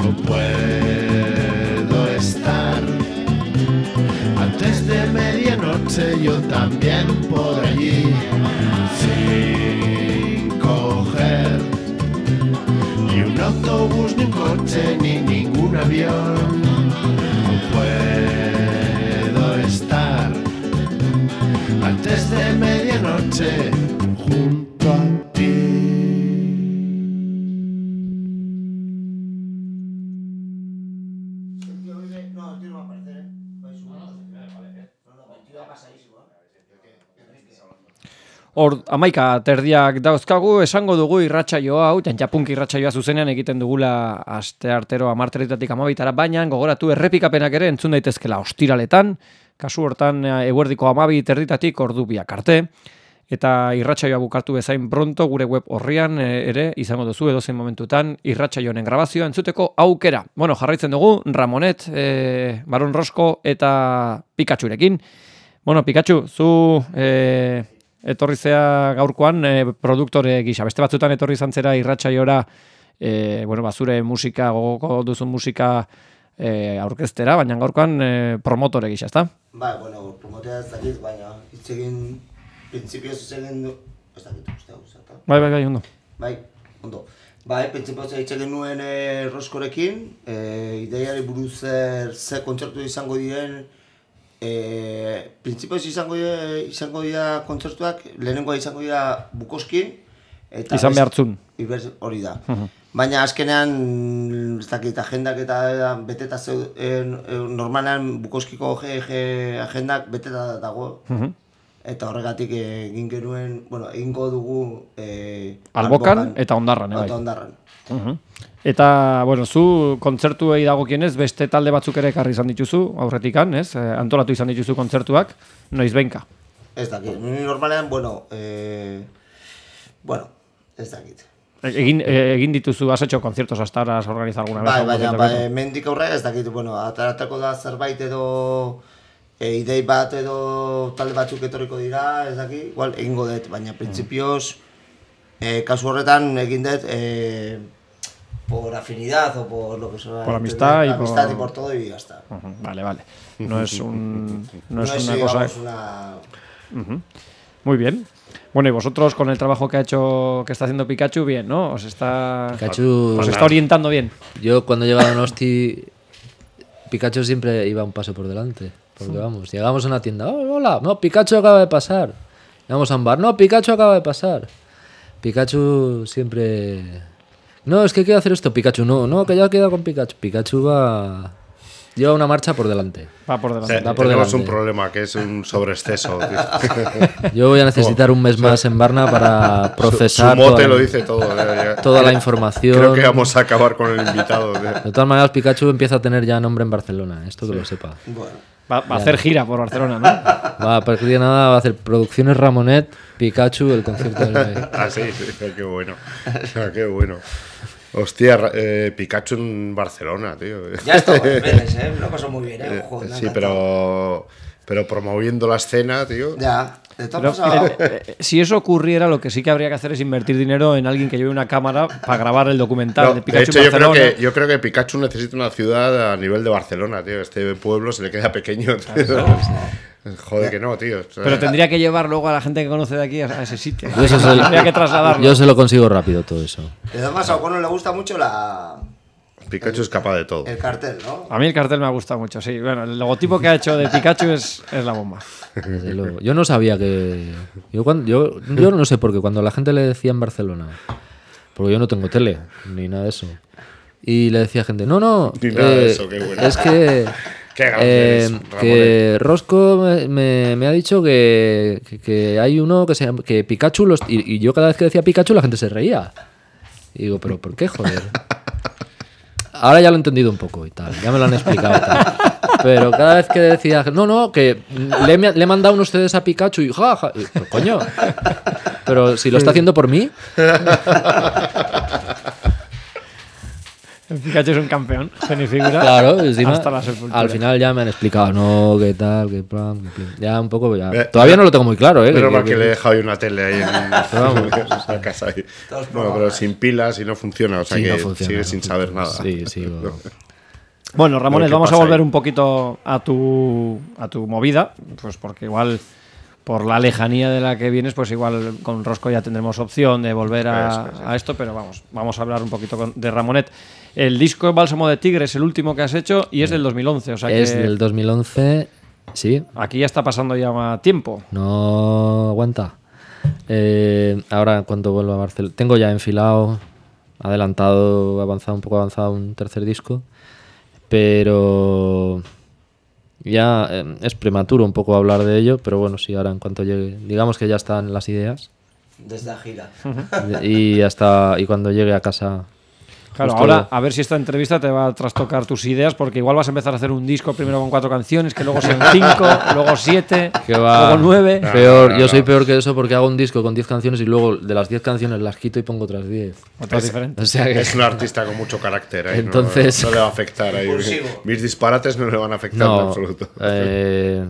S6: O puedo estar antes de medianoche, yo también por allí, sin coger ni un autobús, ni un coche, ni ningún avión. O puedo
S5: tío va pasadísimo, ¿eh?
S1: Hor, amaika terdiak dauzkagu, esango dugu irratsaio hau, jantxapunk irratsaioa zuzenean egiten dugula aste artero amarteritatik amabitara, baina gogoratu errepikapenak ere entzun daitezkela ostiraletan, kasu hortan eh, eguerdiko amabi terditatik ordu biak arte, eta irratsaioa bukatu bezain pronto gure web horrian eh, ere izango duzu edozein momentutan irratsaio honen grabazioa entzuteko aukera. Bueno, jarraitzen dugu Ramonet, eh, Baron Rosko eta Pikachurekin. Bueno, Pikachu, zu eh, etorri zea gaurkoan e, produktore gisa. Beste batzutan etorri izan zera irratsaiora e, bueno, ba, zure musika, gogoko duzun musika e, aurkeztera, baina gaurkoan e, promotore gisa, ezta?
S5: Bai, bueno, promotea ez dakit, baina hitz egin, printzipioz hitz egin du... Ez uste hau, zerta?
S1: Bai, bai, bai, ondo.
S5: Bai, ondo. Bai, printzipioz hitz egin nuen e, Roskorekin, e, ideiari buruz zer, ze kontzertu izango diren, e, printzipioz izango izango dira kontzertuak, lehenengoa izango dira Bukoskin, eta
S1: Izan behartzun.
S5: Ibers, hori da. Baina azkenean, ez dakit, agendak eta beteta zeu, e, e, normalean Bukoskiko GG agendak beteta dago. Eta horregatik egin genuen, bueno, egingo dugu... E,
S1: Albokan eta ondarran, bai.
S5: Eta ondarran.
S1: Mhm. Eta, bueno, zu kontzertuei dagokienez beste talde batzuk ere ekarri izan dituzu, aurretikan, ez? Eh, Antolatu izan dituzu kontzertuak, noiz behinka.
S5: Ez dakit, normalean, bueno, e, bueno, ez dakit.
S1: Egin, eh, egin dituzu, has hecho conciertos hasta ahora, has organizado alguna vez?
S5: Bai,
S1: concierto?
S5: bai, mendik aurrera ez dakit, bueno, ataratako da zerbait edo e, idei bat edo talde batzuk etorriko dira, ez dakit, igual egingo dut, baina printzipioz e, kasu horretan egin dut e, por afinidad o por lo que sea.
S1: Por amistad y por-
S5: amistad y por todo y ya está.
S1: Vale, vale. No es un no,
S5: No
S1: es
S5: es,
S1: una cosa. Muy bien. Bueno, y vosotros con el trabajo que ha hecho, que está haciendo Pikachu, bien, ¿no? Os está,
S3: Pikachu,
S1: os está orientando bien.
S3: yo cuando llegaba a Donosti, Pikachu siempre iba un paso por delante. Porque vamos, llegamos a una tienda, "Oh, hola, no, Pikachu acaba de pasar. Llegamos a un bar, no, Pikachu acaba de pasar. Pikachu siempre... No, es que quiero hacer esto, Pikachu, no, no, que ya he quedado con Pikachu. Pikachu va... Lleva una marcha por delante.
S1: Va por delante.
S2: Te-
S3: Da por
S2: tenemos
S3: delante.
S2: un problema que es un sobreexceso. tío.
S3: Yo voy a necesitar un mes más en Varna para
S2: Su
S3: procesar
S2: mote
S3: toda,
S2: lo dice todo. eh, ya.
S3: toda la información.
S2: Creo que vamos a acabar con el invitado. tío.
S3: De todas maneras, Pikachu empieza a tener ya nombre en Barcelona, esto que lo sepa.
S5: Bueno,
S1: Va, va a hacer gira por Barcelona, ¿no?
S3: Va, a partir de nada va a hacer producciones Ramonet, Pikachu, el concierto del Rey.
S2: Ah, sí, sí, qué bueno. Qué bueno. Hostia, eh, Pikachu en Barcelona, tío.
S5: ya está, veces, ¿eh? Lo pasó muy bien, ¿eh? Ojo, ha
S2: sí, pero, pero promoviendo la escena, tío.
S5: Ya,
S1: Pero,
S5: todas formas...
S1: eh, eh, si eso ocurriera, lo que sí que habría que hacer es invertir dinero en alguien que lleve una cámara para grabar el documental
S2: No,
S1: de
S2: de
S1: Pikachu
S2: hecho,
S1: en
S2: yo creo,
S1: Barcelona.
S2: que, yo creo que Pikachu necesita una ciudad a nivel de Barcelona, tío. Este pueblo se le queda pequeño. Joder, que no, tío. O sea,
S1: Pero tendría que llevar luego a la gente que conoce de aquí a, ese sitio.
S3: Yo, eso se lo-
S1: Tendría que trasladarlo.
S3: yo se lo consigo rápido todo eso.
S5: De formas, a Ocono le gusta mucho la,
S2: Pikachu es capaz de todo.
S5: el cartel, ¿no?
S1: A mí el cartel me ha gustado mucho, sí. Bueno, el logotipo que ha hecho de Pikachu es, es la bomba.
S3: Desde luego. Yo no sabía que. Yo, cuando, yo, yo no sé por qué cuando la gente le decía en Barcelona, porque yo no tengo tele ni nada de eso, y le decía a gente, no, no,
S2: Ni nada de
S3: eh,
S2: eso, qué bueno.
S3: es que.
S2: Qué grande eres,
S3: eh, que Rosco me, me- me ha dicho que, que- que hay uno que se llama que Pikachu los, y, y yo cada vez que decía Pikachu la gente se reía. Y digo, pero ¿por qué, joder? Ahora ya lo he entendido un poco y tal, ya me lo han explicado y tal. Pero cada vez que decía, no, no, que le, he- le he mandado CDs a Pikachu y ja, ja, pero coño. Pero si lo está haciendo por mí,
S1: Pikachu es un campeón, genifigura.
S3: Claro, encima,
S1: hasta la sepultura.
S3: al final ya me han explicado, no, qué tal, qué plan, qué plan. Ya un poco, ya.
S2: Eh,
S3: Todavía no lo tengo muy claro, ¿eh? Que-
S2: mal que
S3: que-
S2: le he dejado ahí una tele ahí en, en casa. Ahí. Bueno, pero sin pilas y no funciona, o sea
S3: Sí,
S2: que
S3: no funciona,
S2: sigue
S3: no
S2: sin
S3: funciona.
S2: saber nada.
S3: Sí, sí.
S1: Bueno, Ramones,
S2: ¿qué
S1: vamos a volver
S2: ahí?
S1: un poquito a tu, a tu movida, pues porque igual por la lejanía de la que vienes, pues igual con Rosco ya tendremos opción de volver a, esto, pero vamos, vamos a hablar un poquito con- de Ramonet. El disco Bálsamo de Tigre es el último que has hecho y es del 2011, o sea
S3: es
S1: que
S3: del 2011, sí,
S1: aquí ya está pasando ya más tiempo.
S3: no aguanta. Eh, ahora, cuando vuelva a Barcelona, tengo ya enfilado, adelantado, avanzado, un poco avanzado un tercer disco, pero ya eh, es prematuro un poco hablar de ello, pero bueno, sí, ahora en cuanto llegue, digamos que ya están las ideas
S5: Desde la gira.
S3: y hasta y cuando llegue a casa.
S1: Claro,
S3: justo-
S1: ahora a ver si esta entrevista te va a trastocar tus ideas, porque igual vas a empezar a hacer un disco primero con cuatro canciones, que luego sean cinco, luego siete,
S3: que va
S1: luego nueve.
S3: Peor,
S2: No, no,
S3: yo soy peor que eso porque hago un disco con 10 canciones y luego de las 10 canciones las quito y pongo otras 10.
S1: Otras diferentes.
S3: O sea que
S2: Es un artista con mucho carácter. ahí, no-
S3: Entonces-
S2: no, le va a afectar. Ahí. Mis disparates no le van a afectar en
S3: no,
S2: absoluto.
S3: eh,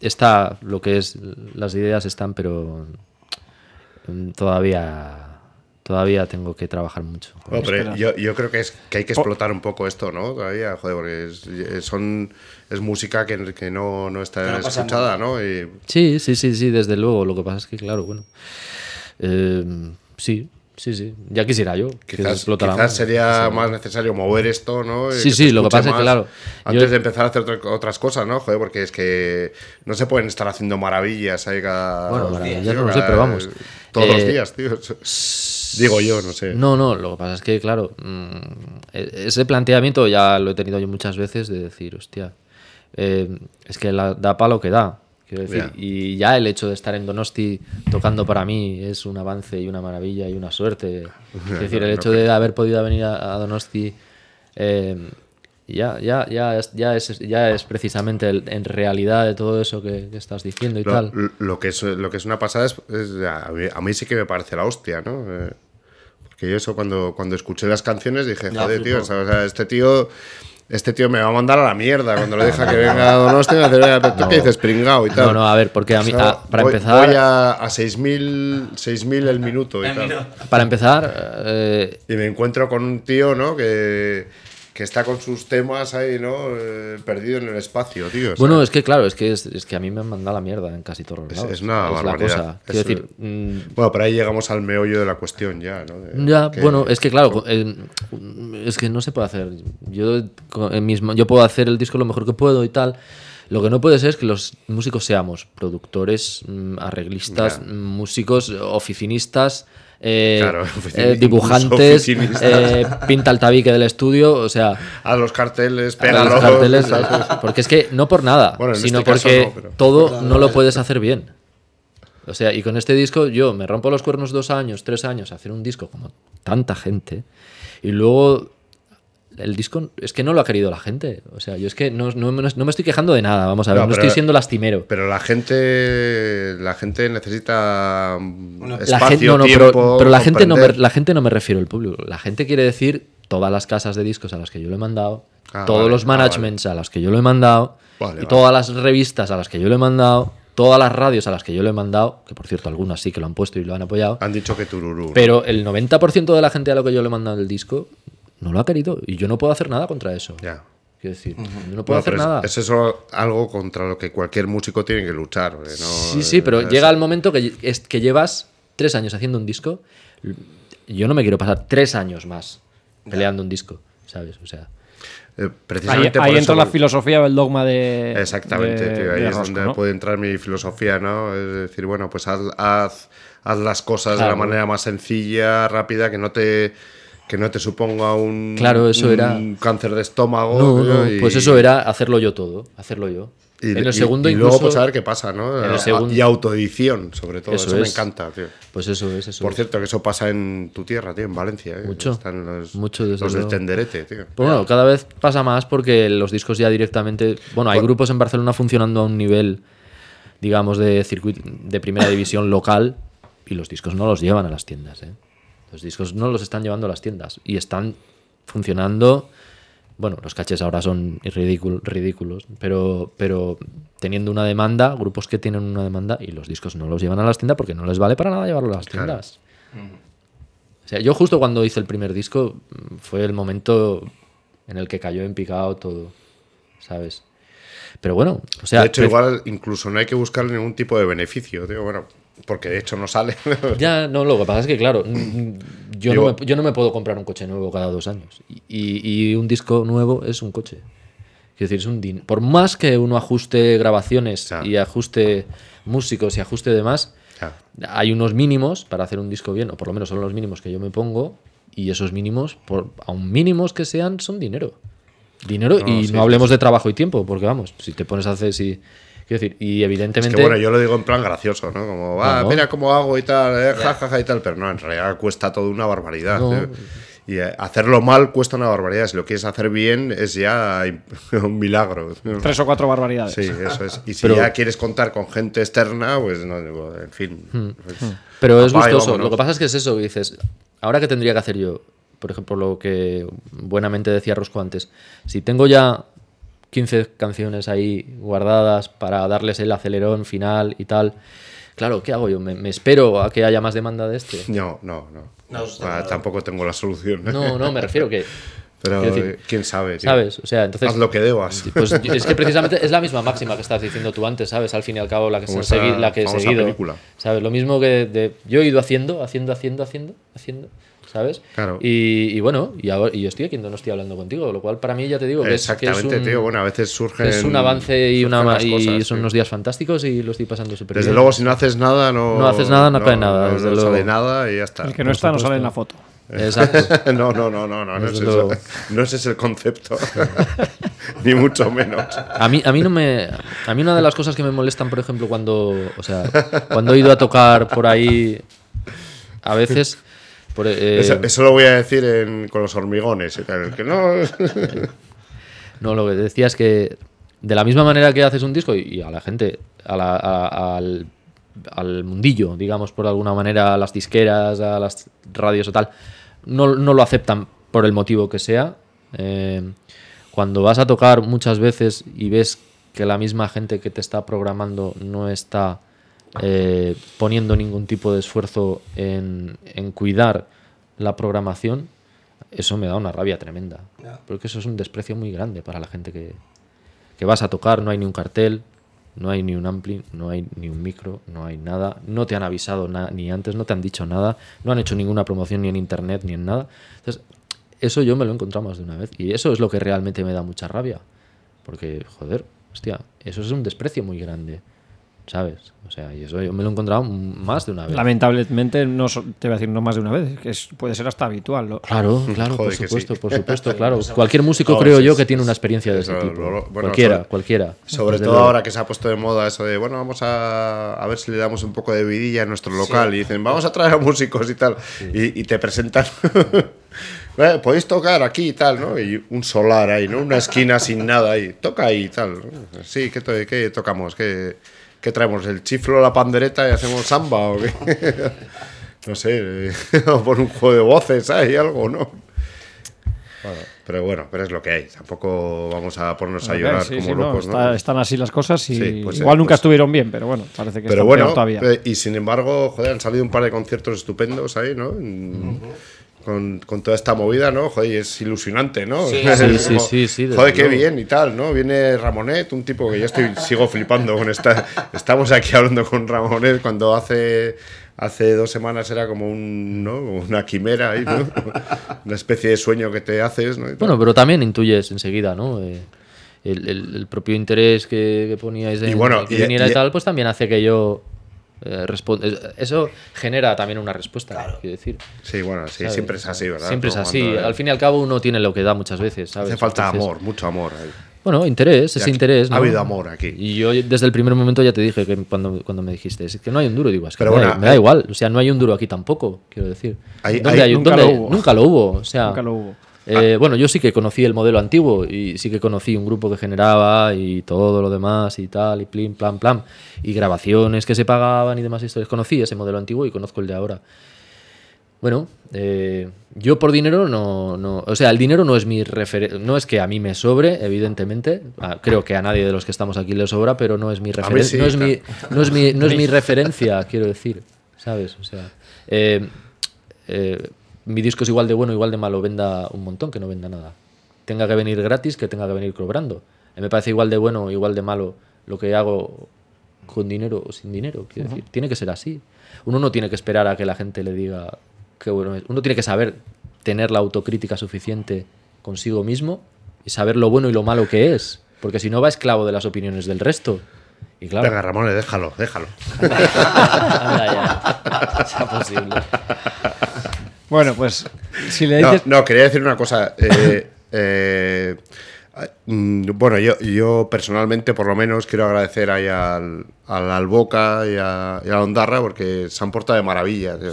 S3: está lo que es las ideas están, pero mm, todavía todavía tengo que trabajar mucho.
S2: Bueno, pero yo, yo creo que es que hay que explotar un poco esto, ¿no? Todavía, joder, porque es, son, es música que, que no, no está
S5: Que no
S2: escuchada, ¿no? Y,
S3: Sí, sí, sí, sí, desde luego. Lo que pasa es que, claro, bueno. eh, sí, sí, sí. Ya quisiera yo. que se
S2: Quizás,
S3: explotara
S2: quizás
S3: más.
S2: sería más necesario mover esto, ¿no? Y
S3: Sí,
S2: que
S3: sí, lo que pasa es que, claro,
S2: Antes
S3: yo-
S2: de empezar a hacer otra- otras cosas, ¿no? Joder, porque es que no se pueden estar haciendo maravillas ahí cada.
S3: Bueno, maravillas no sé, pero vamos.
S2: Todos los
S3: Eh,
S2: días, tío. Digo yo, no sé.
S3: No, no, lo que pasa es que, claro, mm, e- ese planteamiento ya lo he tenido yo muchas veces de decir, hostia, eh, es que la- da palo que da. Quiero decir, y ya el hecho de estar en Donosti tocando para mí es un avance y una maravilla y una suerte. Es decir, el hecho de haber podido venir a, a Donosti eh, ya, ya, ya, es, ya, es, ya es precisamente el- en realidad de todo eso que, que estás diciendo y
S2: Lo,
S3: tal.
S2: lo que es, lo que es una pasada es, es- a, mí, a mí sí que me parece la hostia, ¿no? Eh, porque yo eso cuando, cuando escuché las canciones dije, joder, tío,
S5: flipo.
S2: o sea, este tío... Este tío me va a mandar a la mierda cuando le deja que venga a Donosti me dice, "Venga, tú qué dices, pringao y tal.
S3: No, no, a ver, porque a mí,
S2: O sea,
S3: a- para
S2: voy,
S3: empezar...
S2: Voy a, a 6.000 6.000 el minuto y
S5: El
S2: tal.
S5: minuto.
S3: Para empezar, eh,
S2: Y me encuentro con un tío, ¿no? Que, que está con sus temas ahí, ¿no? Eh, perdido en el espacio, tío.
S3: Bueno, es que claro, es que, es, es que a mí me han mandado la mierda en casi todos los
S2: Es-
S3: lados.
S2: es una
S3: la
S2: barbaridad.
S3: cosa. Quiero
S2: Es-
S3: decir, mm,
S2: Bueno, por ahí llegamos al meollo de la cuestión ya, ¿no? De-
S3: ya,
S2: que-
S3: bueno, es que claro, eh, es que no se puede hacer. Yo, en mis ma- yo puedo hacer el disco lo mejor que puedo y tal. Lo que no puede ser es que los músicos seamos productores, mm, arreglistas, músicos, oficinistas, eh,
S2: Claro,
S3: eh,
S2: oficini-
S3: dibujantes, eh, pinta el tabique del estudio, o sea,
S2: Haz los carteles,
S3: Para
S2: pégalos.
S3: los carteles, porque es que no por nada,
S2: Bueno,
S3: sino
S2: este
S3: porque
S2: no, pero-
S3: todo no lo puedes hacer bien. O sea, y con este disco yo me rompo los cuernos dos años, tres años a hacer un disco como tanta gente y luego el disco es que no lo ha querido la gente. O sea, yo es que no, no me- no me estoy quejando de nada, vamos a ver,
S2: No,
S3: estoy siendo lastimero.
S2: Pero la gente, la gente necesita
S5: Una-
S3: La
S2: espacio,
S3: gente, no, no,
S2: tiempo,
S3: pero, pero la gente no me, la gente no me refiero al público. La gente quiere decir todas las casas de discos a las que yo lo he mandado,
S2: Ah,
S3: todos
S2: vale,
S3: los
S2: ah,
S3: managements a las que yo lo he mandado,
S2: Vale,
S3: y
S2: vale.
S3: todas las revistas a las que yo lo he mandado, todas las radios a las que yo lo he mandado, que por cierto algunas sí que lo han puesto y lo han apoyado,
S2: Han dicho que tururú.
S3: pero el 90% de la gente a lo que yo le he mandado el disco no lo ha querido y yo no puedo hacer nada contra eso.
S2: Ya.
S3: Quiero decir, yo no puedo
S2: Bueno,
S3: hacer
S2: es-
S3: nada.
S2: Es, eso algo contra lo que cualquier músico tiene que luchar. no-
S3: Sí, sí, pero
S2: es-
S3: llega el momento que, es, que llevas tres años haciendo un disco. Yo no me quiero pasar tres años más peleando un disco, ¿sabes? O sea,
S2: eh,
S1: Ahí,
S2: precisamente
S1: ahí
S2: por
S1: entra
S2: eso-
S1: la filosofía o el dogma de.
S2: Exactamente,
S1: de-
S2: tío, ahí
S1: de
S2: es
S1: Rosco,
S2: donde
S1: ¿no?
S2: puede entrar mi filosofía, ¿no? Es decir, bueno, pues haz, haz, haz las cosas de la manera más sencilla, rápida, que no te que no te suponga un,
S3: Claro, eso
S2: un
S3: era-
S2: cáncer de estómago.
S3: no,
S2: tío,
S3: no,
S2: y-
S3: pues eso era hacerlo yo todo, hacerlo yo.
S2: Y,
S3: en el
S2: y-
S3: segundo
S2: y
S3: incluso,
S2: luego pues a ver qué pasa, ¿no?
S3: en el
S2: A-
S3: segundo-
S2: Y autoedición, sobre todo.
S3: Eso
S2: Eso, me encanta, tío.
S3: Pues eso es, eso
S2: Por
S3: es.
S2: cierto, que eso pasa en tu tierra, tío, en Valencia. ¿eh?
S3: Mucho.
S2: Están los,
S3: Mucho, desde
S2: los del tenderete, tío.
S3: Pues bueno, cada vez pasa más porque los discos ya directamente. Bueno, hay
S2: Bueno.
S3: grupos en Barcelona funcionando a un nivel, digamos, de circuito de primera división local y los discos no los llevan a las tiendas. ¿eh? Los discos no los están llevando a las tiendas y están funcionando. Bueno, los cachés ahora son ridícul- ridículos, pero, pero teniendo una demanda, grupos que tienen una demanda y los discos no los llevan a las tiendas porque no les vale para nada llevarlos a las tiendas. O sea, yo justo cuando hice el primer disco mm, fue el momento en el que cayó en picado todo, ¿sabes? Pero bueno, o sea,
S2: de hecho, igual incluso no hay que buscar ningún tipo de beneficio, tío, bueno, porque de hecho no sale.
S3: Ya, no, lo que pasa es que, claro, yo, no me, yo no me puedo comprar un coche nuevo cada dos años. Y, y- y un disco nuevo es un coche. Quiero decir, es un din- Por más que uno ajuste grabaciones
S2: Ya.
S3: y ajuste músicos y ajuste demás,
S2: Ya.
S3: hay unos mínimos para hacer un disco bien, o por lo menos son los mínimos que yo me pongo, y esos mínimos, por aun mínimos que sean, son dinero. Dinero,
S2: No,
S3: y
S2: sí,
S3: no hablemos de trabajo y tiempo, porque vamos, si te pones a hacer, si. Quiero decir, y
S2: Es
S3: evidentemente.
S2: que bueno, yo lo digo en plan gracioso, ¿no? Como, va,
S3: No.
S2: mira cómo hago y tal, eh, ja, ja, ja, y tal, pero no, en realidad cuesta todo una barbaridad.
S3: No.
S2: ¿eh? Y eh, hacerlo mal cuesta una barbaridad. Si lo quieres hacer bien, es ya un milagro.
S1: Tres o cuatro barbaridades.
S2: Sí, eso es. Y si
S3: Pero-
S2: ya quieres contar con gente externa, pues no, digo, en fin.
S3: Hmm.
S2: pues,
S3: Pero es gustoso. Lo que pasa es que es eso, que dices, ahora que tendría que hacer yo, por ejemplo, lo que buenamente decía Rosco antes, si tengo ya 15 canciones ahí guardadas para darles el acelerón final y tal, claro, ¿qué hago yo? ¿Me, me espero a que haya más demanda de este?
S2: No, no, no.
S5: No,
S2: Ah,
S5: claro.
S2: tampoco tengo la solución.
S3: No, no, me refiero que...
S2: Pero
S3: decir,
S2: eh, quién sabe, tío.
S3: ¿Sabes? O sea, entonces...
S2: Haz lo que debas.
S3: Pues es que precisamente es la misma máxima que estás diciendo tú antes, ¿sabes? Al fin y al cabo, la que, se segui- la que he seguido.
S2: película.
S3: ¿Sabes? Lo mismo que de- yo he ido haciendo, haciendo, haciendo, haciendo, haciendo, ¿sabes?
S2: Claro.
S3: Y, y bueno, y, ahora, y yo estoy aquí, no estoy hablando contigo, lo cual para mí ya te digo que es, que es
S2: Exactamente,
S3: un,
S2: tío. Bueno, a veces surgen.
S3: que es un avance y, una,
S2: las
S3: y
S2: cosas,
S3: son
S2: tío.
S3: unos días fantásticos y lo estoy pasando súper
S2: Desde
S3: bien.
S2: luego, si no haces nada, no.
S3: No haces nada, no cae nada,
S2: No,
S3: desde
S2: no
S3: luego.
S2: sale nada y ya está.
S1: El que no está no sale en la foto.
S3: Exacto.
S2: no, no, no, no, no, no, es
S3: Desde
S2: eso. no ese es el concepto. Ni mucho menos.
S3: A mí, a mí no me. A mí una de las cosas que me molestan, por ejemplo, cuando. O sea, cuando he ido a tocar por ahí. A veces. Por, eh,
S2: Eso, eso lo voy a decir en- con los hormigones y tal. Que no.
S3: No, lo que decía es que de la misma manera que haces un disco y, y a la gente, a la- a- al, al mundillo, digamos, por alguna manera, a las disqueras, a las radios o tal, no, no lo aceptan por el motivo que sea. Eh, cuando vas a tocar muchas veces y ves que la misma gente que te está programando no está eh, poniendo ningún tipo de esfuerzo en, en cuidar la programación, eso me da una rabia tremenda. Porque eso es un desprecio muy grande para la gente que, que vas a tocar, no hay ni un cartel, no hay ni un ampli, no hay ni un micro, no hay nada, no te han avisado ni antes, no te han dicho nada, no han hecho ninguna promoción ni en internet ni en nada. Entonces, eso yo me lo he encontrado más de una vez y eso es lo que realmente me da mucha rabia. Porque, joder, hostia, eso es un desprecio muy grande, ¿sabes? O sea, y eso yo me lo he encontrado más de una vez.
S1: Lamentablemente, no te voy a decir no más de una vez, que es- puede ser hasta habitual. ¿no?
S3: Claro, claro,
S2: Joder,
S3: por supuesto,
S2: sí.
S3: por supuesto, claro. Cualquier músico
S2: No,
S3: creo
S2: es-
S3: yo que tiene una experiencia de ese
S2: eso,
S3: tipo.
S2: lo- lo- bueno,
S3: cualquiera,
S2: sobre-
S3: cualquiera.
S2: Sobre todo
S3: luego.
S2: ahora que se ha puesto de moda eso de, bueno, vamos a, a ver si le damos un poco de vidilla a nuestro local. Y dicen, vamos a traer a músicos y tal. Y, y te presentan, "Eh, podéis tocar aquí y tal, ¿no? Y un solar ahí, ¿no? Una esquina sin nada ahí. Toca ahí y tal. Sí, ¿qué, to- qué tocamos? ¿Qué, qué traemos? ¿El chiflo, la pandereta y hacemos samba o qué? no sé, o por un juego de voces ahí, algo, ¿no? Bueno, pero bueno, pero es lo que hay. Tampoco vamos a ponernos a llorar
S1: sí,
S2: como
S1: sí, no,
S2: locos,
S1: está-
S2: ¿no?
S1: están así las cosas y
S2: Sí, pues,
S1: igual
S2: eh,
S1: nunca
S2: pues-
S1: estuvieron bien, pero bueno, parece que
S2: Pero
S1: están
S2: bueno,
S1: peor todavía.
S2: eh, y sin embargo, joder, han salido un par de conciertos estupendos ahí, ¿no? En- con, con toda esta movida, ¿no? Joder, es ilusionante, ¿no?
S5: Sí,
S3: sí, sí, sí,
S2: Joder, qué bien y tal, ¿no? Viene Ramonet, un tipo que yo estoy, sigo flipando con esta. Estamos aquí hablando con Ramonet cuando hace. Hace dos semanas era como un, ¿no? una quimera ahí, ¿no? Una especie de sueño que te haces, ¿no?
S3: Bueno, pero también intuyes enseguida, ¿no? Eh, el, el- el propio interés que, que poníais en
S2: Y bueno,
S3: que
S2: y-
S3: viniera y,
S2: y-
S3: tal, pues también hace que yo eh, Eso genera también una respuesta, quiero decir.
S2: sí, bueno, sí,
S3: ¿sabes?
S2: siempre es así, ¿verdad?
S3: Siempre es así.
S2: cuando, eh,
S3: Al fin y al cabo uno tiene lo que da muchas veces, ¿sabes?
S2: Hace falta
S3: Entonces,
S2: amor, mucho amor ahí.
S3: Bueno, interés, ese interés.
S2: ha habido amor aquí.
S3: Y yo desde el primer momento ya te dije que cuando, cuando me dijiste, es que no hay un duro, digo, es que
S2: Pero
S3: me,
S2: bueno,
S3: da, me da igual. O sea, no hay un duro aquí tampoco, quiero decir.
S2: Hay-
S3: ¿Dónde
S2: hay-
S3: hay-
S1: Nunca
S3: dónde-
S1: lo hubo.
S3: Nunca lo hubo. O sea,
S1: Nunca lo hubo.
S3: Eh, bueno, yo sí que conocí el modelo antiguo y sí que conocí un grupo que generaba y todo lo demás y tal, y plim, plan, plan, y grabaciones que se pagaban y demás historias. Conocí ese modelo antiguo y conozco el de ahora. Bueno, eh, yo por dinero no, no. O sea, el dinero no es mi referencia. No es que a mí me sobre, evidentemente. Creo que a nadie de los que estamos aquí le sobra, pero no es mi referencia.
S2: sí,
S3: no, es
S2: claro.
S3: mi, no, es mi, no es mi referencia, quiero decir. ¿Sabes? O sea. eh, eh, mi disco es igual de bueno, igual de malo, venda un montón, que no venda nada. Tenga que venir gratis, que tenga que venir cobrando. Mí me parece igual de bueno, igual de malo lo que hago con dinero o sin dinero. Quiero decir, tiene que ser así. Uno no tiene que esperar a que la gente le diga qué bueno es. Uno tiene que saber tener la autocrítica suficiente consigo mismo y saber lo bueno y lo malo que es. Porque si no va esclavo de las opiniones del resto. Y claro,
S2: Venga, Ramón, déjalo, déjalo.
S3: anda ya. Sea posible.
S1: Bueno, pues si le
S2: No,
S1: dices...
S2: no, quería decir una cosa. eh, eh, mm, bueno, yo, yo personalmente, por lo menos, quiero agradecer ahí al, al Alboca y a, y a la Ondarra porque se han portado de maravilla. tío.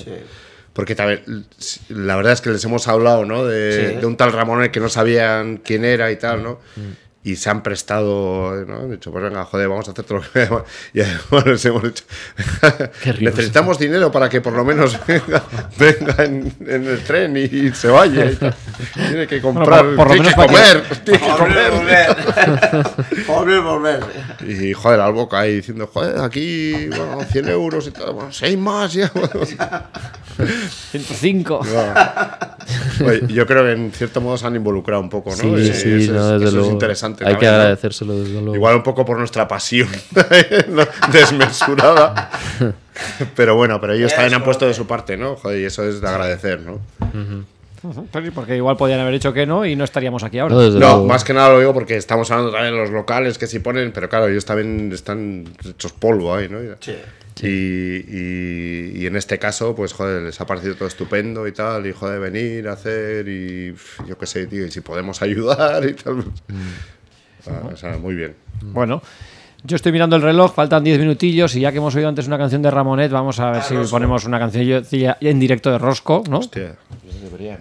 S2: Porque también, la verdad es que les hemos hablado, ¿no? De,
S5: Sí.
S2: de un tal Ramón que no sabían quién era y tal, ¿no? Y se han prestado, ¿no? Han dicho, pues venga, joder, vamos a hacer todo lo que... Y además les hemos dicho, necesitamos dinero para que por lo menos venga, venga en, en el tren y se vaya. Tiene que comprar,
S1: por- por lo
S2: tiene
S1: menos
S2: que
S1: para que-
S2: comer, tiene que comer.
S5: volver. volver.
S2: Y joder, al boca ahí diciendo, joder, aquí, bueno, 100 euros y tal, bueno, 6 más ya.
S1: 105.
S2: Oye, yo creo que en cierto modo se han involucrado un poco, ¿no?
S3: Sí,
S2: Y
S3: sí,
S2: eso,
S3: no,
S2: es,
S3: desde
S2: eso es
S3: luego. Hay que agradecérselo, desde luego.
S2: Igual un poco por nuestra pasión desmesurada. Pero bueno, pero ellos también han puesto de su parte, ¿no? Joder, y eso es de agradecer, ¿no?
S1: Pero- Porque igual podían haber dicho que no y no estaríamos aquí ahora.
S3: No,
S2: más que nada lo digo porque estamos hablando también de los locales que sí ponen, pero claro, ellos también están hechos polvo ahí, ¿no?
S5: Sí.
S2: Y, y- y en este caso, pues joder, les ha parecido todo estupendo y tal, y joder, venir, hacer, y yo qué sé, tío, y si podemos ayudar y tal. pues, ah, o sea, muy bien.
S1: Bueno, yo estoy mirando el reloj, faltan 10 minutillos y ya que hemos oído antes una canción de Ramonet, vamos a ver si ponemos una canción en directo de Rosco, ¿no?
S2: Hostia.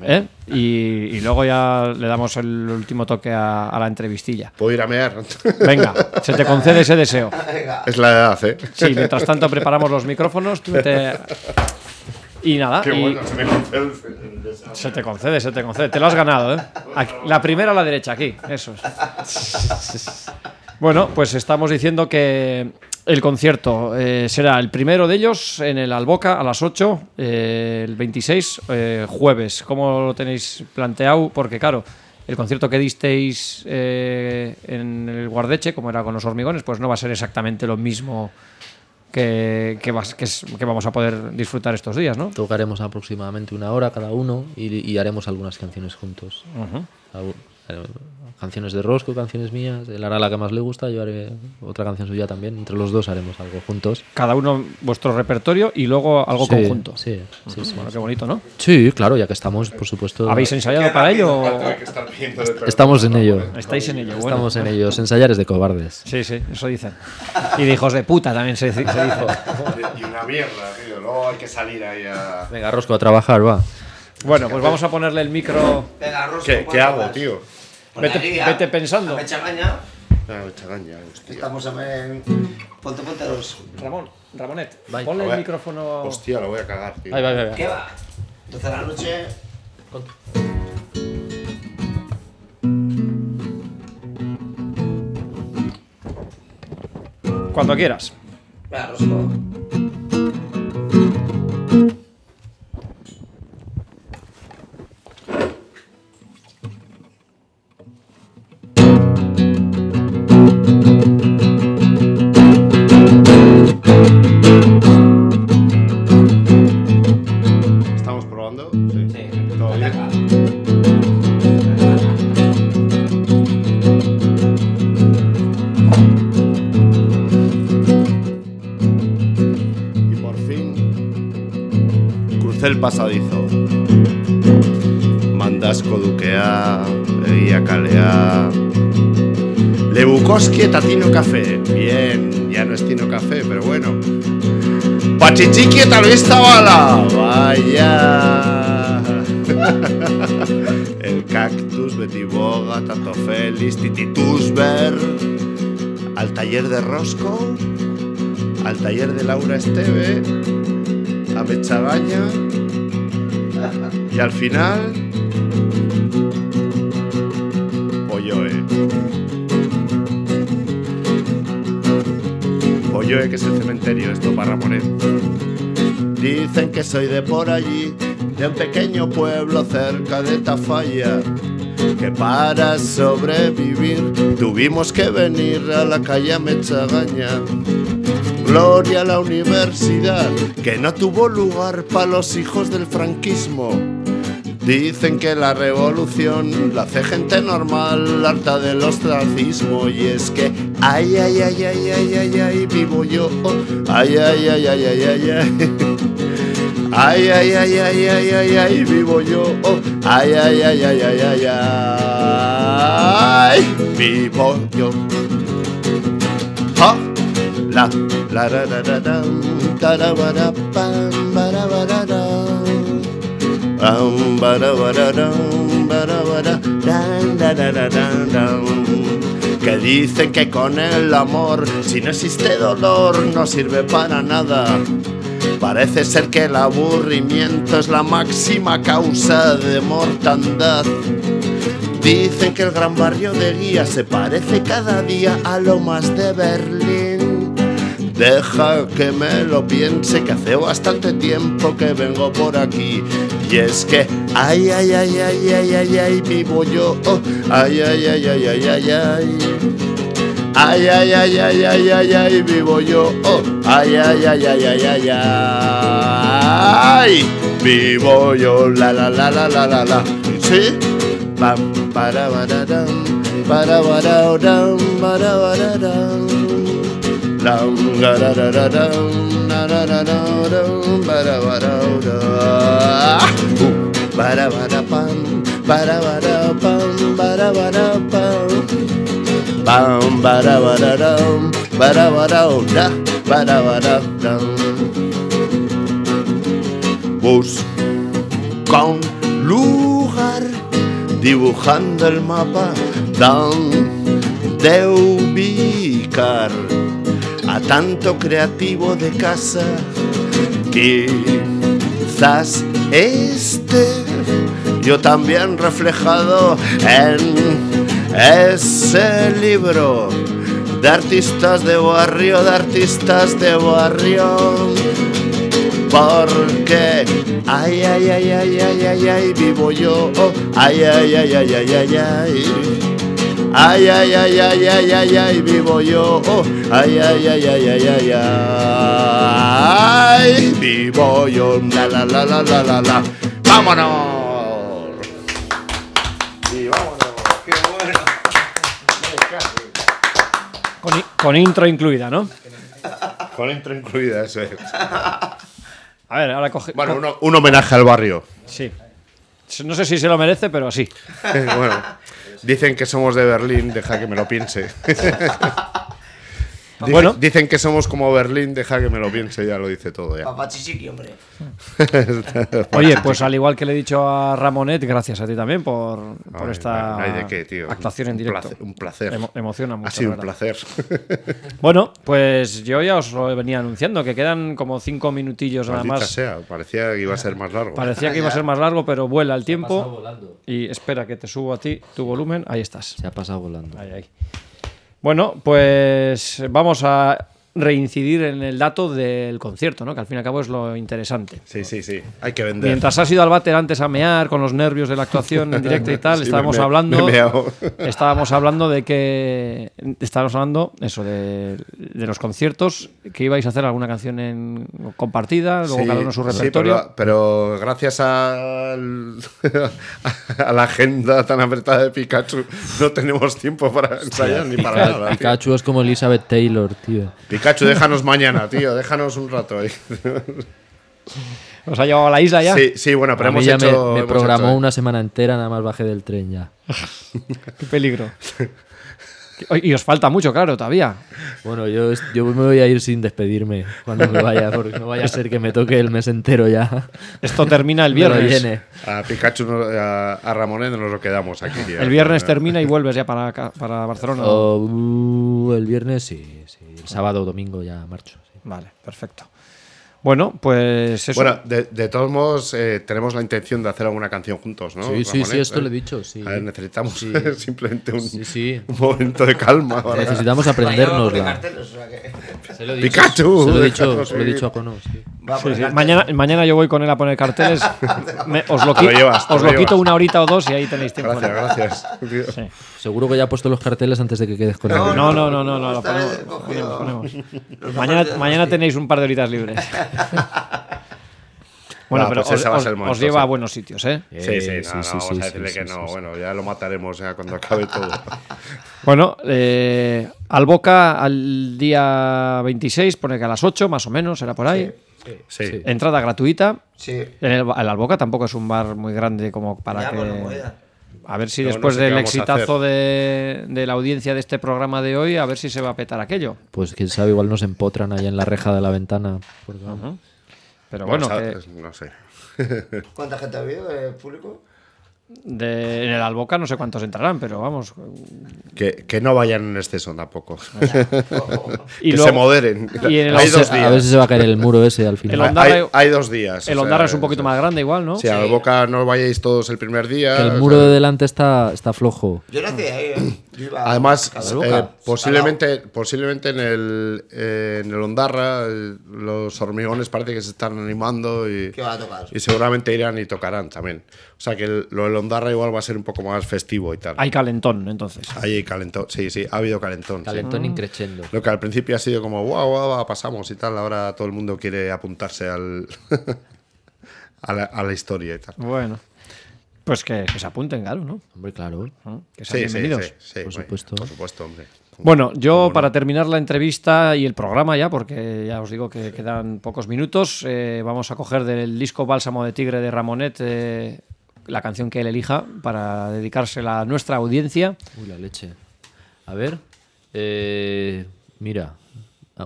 S1: ¿Eh? Y, y luego ya le damos el último toque a, a la entrevistilla.
S2: ¿Puedo ir a mear?
S1: Venga, se te concede ese deseo.
S2: es la edad, ¿eh?
S1: Sí, mientras tanto preparamos los micrófonos, tú te... Y nada,
S2: Qué
S1: y
S2: bueno, se me concede el-
S1: se te concede, se te concede. Te lo has ganado, ¿eh? Aquí- la primera a la derecha, aquí, eso es. Bueno, pues estamos diciendo que el concierto eh, será el primero de ellos en el Alboca a las 8, eh, el 26, eh, jueves. ¿Cómo lo tenéis planteado? Porque claro, el concierto que disteis en el Guardeche, como era con los hormigones, pues no va a ser exactamente lo mismo que, que, vas- que es- que vamos a poder disfrutar estos días, ¿no?
S3: Tocaremos aproximadamente una hora cada uno y, y haremos algunas canciones juntos. Algu- eh, Canciones de Rosco, canciones mías. Él hará la que más le gusta, yo haré otra canción suya también. Entre los dos haremos algo juntos.
S1: Cada uno vuestro repertorio y luego algo
S3: Sí,
S1: conjunto.
S3: Sí, sí, sí.
S1: Bueno, qué bonito, ¿no?
S3: Sí, claro, ya que estamos, por supuesto.
S1: ¿Habéis ensayado para ello? o-
S3: Estamos en ello.
S1: Estáis en ello, bueno.
S3: Estamos en ello. Ensayar es de cobardes.
S1: Sí, sí, eso dicen. Y de hijos de puta también se, se dice.
S2: Y una mierda, tío. Luego hay que salir ahí a.
S3: Venga, Rosco, a trabajar, va.
S1: Bueno, pues vamos a ponerle el micro.
S5: Venga, Rosco,
S2: ¿Qué, qué
S5: ¿cuánto
S2: hago, tío?
S1: Vete-
S5: aquí,
S1: vete
S5: a-
S1: pensando.
S5: a Mecha Gaña.
S2: Ah, chagaña, hostia.
S5: Estamos en. Ponte, ponte los.
S1: Ramón, Ramonet,
S3: Vai.
S1: ponle
S2: A
S1: el
S2: ver.
S1: micrófono.
S2: Hostia, lo voy a cagar, tío.
S3: Ahí va, ahí va, ahí va.
S5: ¿Qué va? 12 de la noche.
S1: Cuando quieras.
S5: Venga, Rosco.
S2: Lebukoski eta Tino Café. Bien, ya no es Tino Café, pero bueno. Pachichiki eta Luis Zabala. Vaya. El cactus, Betiboga, Tato Félix, Tititusber. Al taller de Roscoe al taller de Laura Esteve, a Mechagaña, Y al final. Polloe, que es el cementerio, esto para. Dicen que soy de por allí, de un pequeño pueblo cerca de Tafalla. Que para sobrevivir tuvimos que venir a la calle Mechagaña. Gloria a la universidad, que no tuvo lugar para los hijos del franquismo. Dicen que la revolución la hace gente normal, harta del ostracismo. Y es que, ay, ay, ay, ay, ay, ay, ay, vivo yo. Ay, ay, ay, ay, ay, ay, ay. Ay, ay, ay, ay, ay, ay, ay, vivo yo. Ay, ay, ay, ay, ay, ay, ay, vivo yo. Ja, la, la, ra, ra, ra, ram, tarabara, pam, barabararam. Bam, barabararam, barabara, dan, da, da, da, dan, dan. Que dicen que con el amor, si no existe dolor, no sirve para nada. Parece ser que el aburrimiento es la máxima causa de mortandad. Dicen que el gran barrio de Guía se parece cada día a lo más de Berlín. Deja que me lo piense, que hace bastante tiempo que vengo por aquí. Y es que, ay, ay, ay, ay, ay, ay, ay, vivo yo. oh, ay, ay, ay, ay, ay, ay, ay. Ay, ay, ay, ay, ay, ay, ay, vivo yo. Oh, ay, ay, ay, ay, ay, ay, ay. Vivo yo, la, la, la, la, la, la, la. ¿Sí? Pam, para, para, para, para, para, para, para. Uh. Busca un lugar dibujando el mapa donde ubicar a tanto creativo de casa. Quizás este yo también reflejado en ese libro de artistas de barrio, de artistas de barrio. Porque, ay, ay, ay, ay, ay, ay, ay, vivo yo. oh, ay, ay, ay, ay, ay, ay, ay. Ay, ay, ay, ay, ay, ay, ay, vivo yo. oh, ay, ay, ay, ay, ay, ay, ay. Vivo yo. La, la, la, la, la, la, la. ¡Vámonos! Y vámonos. ¡Qué bueno!
S1: Con, con intro incluida, ¿no?
S2: Con intro incluida, eso es.
S1: A ver, ahora coge.
S2: Bueno, uno- un homenaje al barrio.
S1: Sí. No sé si se lo merece, pero sí.
S2: bueno, dicen que somos de Berlín, deja que me lo piense. Dicen,
S1: Bueno.
S2: dicen que somos como Berlín, deja que me lo piense, ya lo dice todo ya.
S5: Papá chichiqui, hombre.
S1: Oye, pues al igual que le he dicho a Ramonet, gracias a ti también por, por
S2: Ay,
S1: esta
S2: no hay de qué, tío.
S1: actuación en
S2: Un
S1: directo.
S2: placer- un placer.
S1: Emo- emociona mucho.
S2: Ha sido un placer.
S1: Bueno, pues yo ya os lo venía anunciando, que quedan como cinco minutillos nada más.
S2: sea, parecía que iba a ser más largo.
S1: Parecía que iba a ser más largo, pero vuela el
S3: pasado
S1: tiempo.
S3: volando.
S1: Y espera que te subo a ti tu volumen. Ahí estás.
S3: Se ha pasado volando.
S1: Ahí, ahí. Bueno, pues vamos a reincidir en el dato del concierto, ¿no? Que al fin y al cabo es lo interesante.
S2: Sí, sí, sí. Hay que vender.
S1: Mientras has ido al váter antes a mear con los nervios de la actuación en directo y tal,
S2: Sí,
S1: estábamos
S2: me-
S1: hablando.
S2: me
S1: estábamos hablando de que. Estábamos hablando, eso, de, de los conciertos, que ibais a hacer alguna canción en compartida, luego
S2: Sí,
S1: cada uno su
S2: sí,
S1: repertorio.
S2: pero, pero gracias al- a la agenda tan apretada de Pikachu, no tenemos tiempo para ensayar ni para nada. tío.
S3: Pikachu es como Elizabeth Taylor, tío.
S2: Pikachu, déjanos mañana, tío, déjanos un rato ahí.
S1: ¿Os ha llevado a la isla ya?
S2: Sí, sí, bueno, pero
S3: a mí
S2: hemos
S3: ya
S2: hecho.
S3: me, me
S2: hemos
S3: programó
S2: hecho-
S3: una semana entera, nada más bajé del tren ya.
S1: Qué peligro. Y os falta mucho, claro, todavía.
S3: Bueno, yo, yo me voy a ir sin despedirme cuando me vaya, porque no vaya a ser que me toque el mes entero ya.
S1: Esto termina el viernes.
S3: llene.
S2: A Pikachu, no- a, a Ramonet nos lo quedamos aquí. tío.
S1: El viernes termina y vuelves ya para, para Barcelona.
S3: O, uh, el viernes sí, sí. Sábado o domingo ya marcho. sí.
S1: Vale, perfecto. Bueno, pues eso.
S2: Bueno, de, de todos modos, eh, tenemos la intención de hacer alguna canción juntos, ¿no?
S3: Sí, sí, sí,
S2: Ramonet?
S3: esto lo he dicho, sí.
S2: A ver, necesitamos
S3: Sí.
S2: simplemente un,
S3: Sí, sí.
S2: un momento de calma.
S3: Necesitamos
S5: Mañana vamos a poner
S3: aprendérnosla.
S5: carteles, o sea que-
S3: Se lo he dicho,
S2: Pikachu,
S3: Se lo he dicho, se lo he dicho a Cono.
S5: Va carteles.
S1: Mañana, mañana yo voy con él a poner carteles. Me- os lo,
S2: Te lo
S1: qui-
S2: llevas,
S1: os
S2: lo
S1: lo quito una horita o dos y ahí tenéis tiempo.
S2: Gracias, gracias.
S3: Seguro que ya ha puesto los carteles antes de que quedes con él.
S1: No, no, no, no, no, lo ponemos, ponemos, Mañana, mañana tenéis un par de horitas libres. bueno, pero
S2: pues
S1: os,
S2: ese va a
S1: os-
S2: ser el
S1: os
S2: momento,
S1: lleva
S2: sí.
S1: a buenos sitios, ¿eh?
S2: Sí, sí,
S3: Eh,
S2: no, no,
S3: sí,
S2: vamos
S3: sí,
S2: a decirle
S3: sí,
S2: que
S3: sí,
S2: no.
S3: sí.
S2: Bueno, ya lo mataremos ya cuando acabe todo.
S1: Bueno, eh, al Boca al día 26, pone que a las 8 más o menos, será por ahí.
S2: Sí.
S1: Entrada gratuita.
S5: Sí.
S1: En el, el Alboca tampoco es un bar muy grande como para
S5: Ya,
S1: que...
S5: bueno.
S1: A ver si
S2: No, no
S1: después
S2: sé
S1: del exitazo de, de la audiencia de este programa de hoy, a ver si se va a petar aquello.
S3: Pues quién sabe, igual nos empotran ahí en la reja de la ventana. Porque,
S1: Pero bueno, que
S2: no sé.
S5: ¿Cuánta gente ha habido público?
S1: De- en el Alboca no sé cuántos entrarán, pero vamos.
S2: Que, que no vayan en exceso tampoco.
S1: Y
S2: que
S1: luego-
S2: se moderen.
S1: y en el
S2: Hay dos
S3: a ver si
S2: días.
S3: se va a caer el muro ese al
S1: El
S3: final.
S1: Ondarra-
S2: Hay, hay dos días.
S1: El
S2: sea,
S1: Ondarra es un poquito más grande igual, ¿no?
S2: Sí, a Boca no vayáis todos el primer día.
S3: Que el
S2: o
S3: muro
S2: sea,
S3: de delante está, está flojo.
S5: Yo nací ahí, ¿eh?
S2: Además, eh, posiblemente, posiblemente en el, eh, en el Ondarra los hormigones parece que se están animando y,
S5: ¿Qué va a tocar?
S2: y seguramente irán y tocarán también. O sea que el- lo del Ondarra igual va a ser un poco más festivo y tal.
S1: Hay calentón, entonces.
S2: Ahí hay calentón, sí, sí, ha habido calentón. sí.
S3: Calentón increchendo.
S2: Lo que al principio ha sido como, guau, guau, guau, pasamos y tal, ahora todo el mundo quiere apuntarse al a, la, a la historia y tal.
S1: Bueno, pues que, que se apunten, claro, ¿no?
S3: Hombre, claro.
S1: Que sean
S2: Sí, sí,
S1: bienvenidos.
S2: sí, sí,
S3: Por supuesto.
S2: Por supuesto, hombre.
S1: Bueno, yo para terminar la entrevista y el programa ya, porque ya os digo que quedan pocos minutos, eh, vamos a coger del disco Bálsamo de Tigre de Ramonet eh, la canción que él elija para dedicársela a nuestra audiencia.
S3: Uy, la leche. A ver. eh, mira,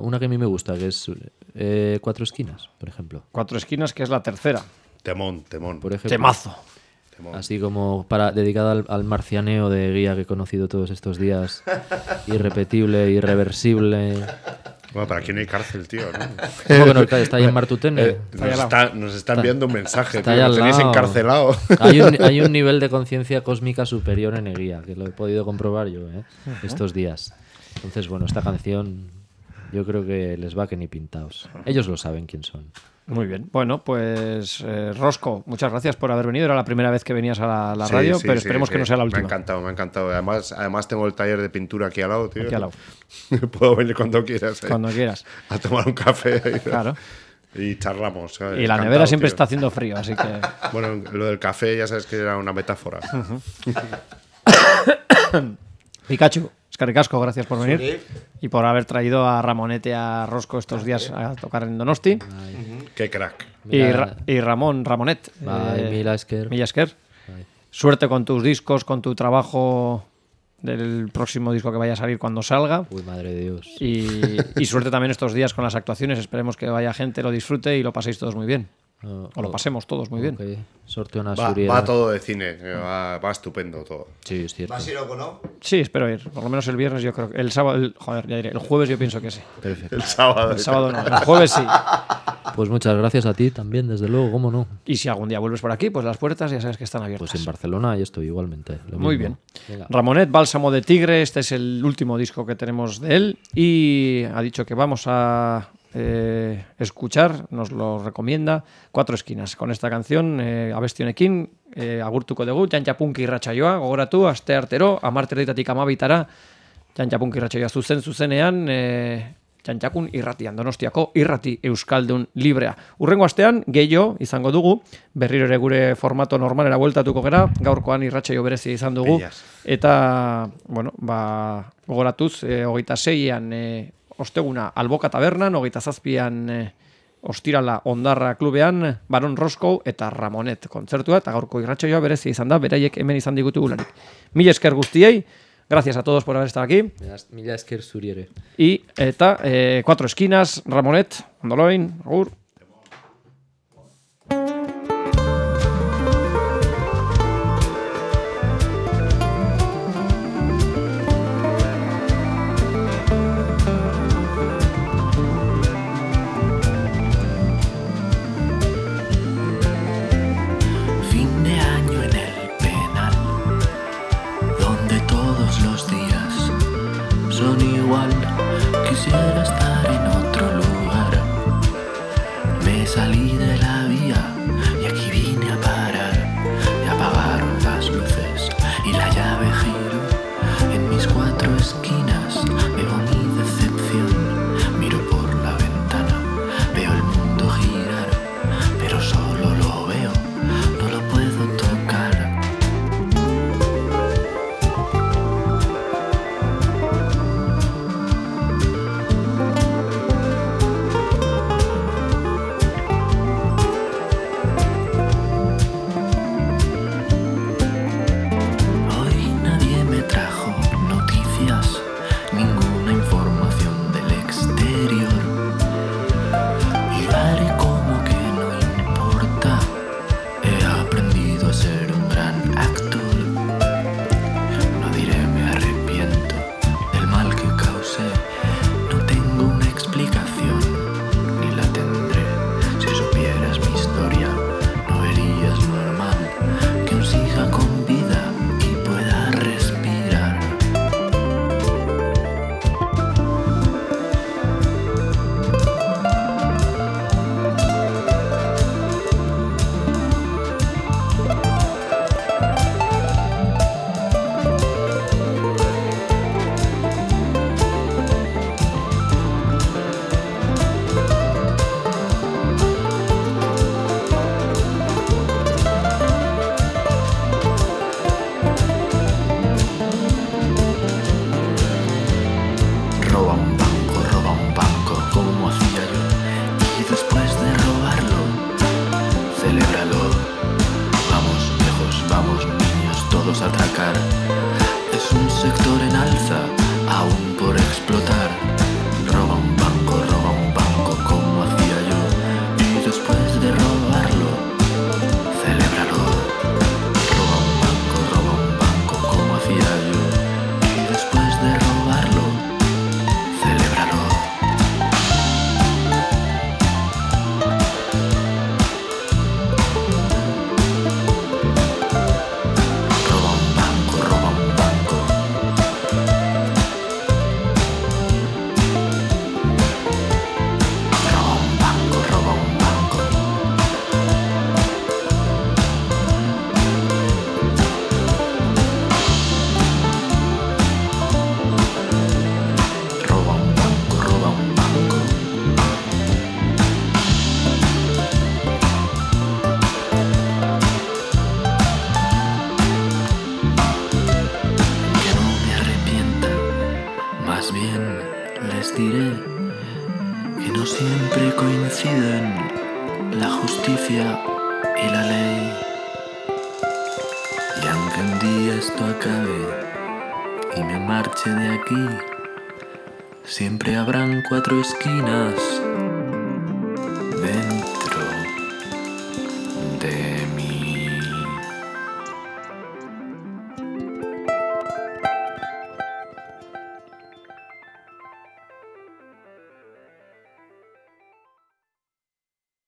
S3: una que a mí me gusta, que es eh, Cuatro Esquinas, por ejemplo.
S1: Cuatro esquinas, que es la tercera.
S2: Temón, temón.
S3: Por ejemplo.
S1: Temazo.
S3: Así como para dedicada al, al marcianeo de guía que he conocido todos estos días. Irrepetible, irreversible.
S2: Bueno, pero aquí no hay cárcel, tío, ¿no?
S3: ¿Cómo que no? Está ahí en Martutene.
S2: Eh, nos, está, nos está enviando un mensaje,
S3: Está
S2: tío.
S3: al
S2: tenéis
S3: lado.
S2: encarcelado.
S3: Hay un, hay un nivel de conciencia cósmica superior en Eguía, que lo he podido comprobar yo ¿eh? estos días. Entonces, bueno, esta canción yo creo que les va que ni pintaos. Ellos lo saben quién son.
S1: Muy bien. Bueno, pues eh, Rosco, muchas gracias por haber venido. Era la primera vez que venías a la, la
S2: Sí,
S1: radio,
S2: sí,
S1: pero esperemos
S2: sí.
S1: que no sea la
S2: Me ha
S1: última.
S2: encantado, me ha encantado. Además, además tengo el taller de pintura aquí al lado, tío.
S1: Aquí al lado.
S2: Puedo venir cuando quieras. eh,
S1: Cuando quieras.
S2: A tomar un café.
S1: Claro.
S2: Y charlamos. ¿sabes?
S1: Y la nevera siempre
S2: tío.
S1: está haciendo frío, así que.
S2: Bueno, lo del café ya sabes que era una metáfora.
S1: Pikachu, Escarricasco, gracias por venir
S5: Sí.
S1: y por haber traído a Ramonete a Rosco estos días a tocar en Donosti.
S2: Qué crack.
S1: Y,
S3: Mira.
S1: Ra- y Ramón, Ramonet.
S3: Bye, Mila Esker.
S1: Mila Esker. Suerte con tus discos, con tu trabajo del próximo disco que vaya a salir cuando salga.
S3: Uy, madre de Dios.
S1: Y, y suerte también estos días con las actuaciones. Esperemos que vaya gente, lo disfrute y lo paséis todos muy bien. O lo pasemos todos muy bien.
S3: Sorteo una
S2: Va, va todo de cine. eh, Va, va estupendo todo.
S3: Sí, es cierto.
S5: ¿Vas a ir o no?
S1: Sí, espero ir. Por lo menos el viernes yo creo que... El sábado... el- joder, ya diré. El jueves yo pienso que sí.
S3: Perfecto.
S2: El sábado.
S1: El sábado no. El jueves sí.
S3: Pues muchas gracias a ti también, desde luego, ¿cómo no?
S1: Y si algún día vuelves por aquí, pues las puertas ya sabes que están abiertas.
S3: Pues en Barcelona y estoy igualmente. lo
S1: Muy
S3: mismo.
S1: bien.
S3: Venga.
S1: Ramonet, Bálsamo de Tigre, este es el último disco que tenemos de él y ha dicho que vamos a eh, escuchar, nos lo recomienda, Cuatro Esquinas, con esta canción, eh, Abestionekin, eh, agurtuko dugu, jantxapunki irratsaioa, gogoratu, aste artero, amarterritatik amabitara, jantxapunki irratsaioa zuzen zuzenean, eh, jantxakun irratian, donostiako irrati euskaldun librea. Urrengo astean, gehiago izango dugu, berriro ere gure formato normalera bueltatuko gera, gaurkoan irratsaio berezia izan dugu,
S2: Pillas.
S1: eta, bueno, ba, gogoratuz, e, hogeita zeian e, osteguna alboka tabernan, hogeita zazpian e, ostirala ondarra klubean, Baron Roscoe eta Ramonet kontzertua, eta gaurko irratsaioa berezia izan da, beraiek hemen izan digutugularik. Mila esker guztiei, gracias a todos por haber estado aquí,
S3: Mila esker zuriere.
S1: y eta e, Cuatro Esquinas, Ramonet, ondoloin, agur.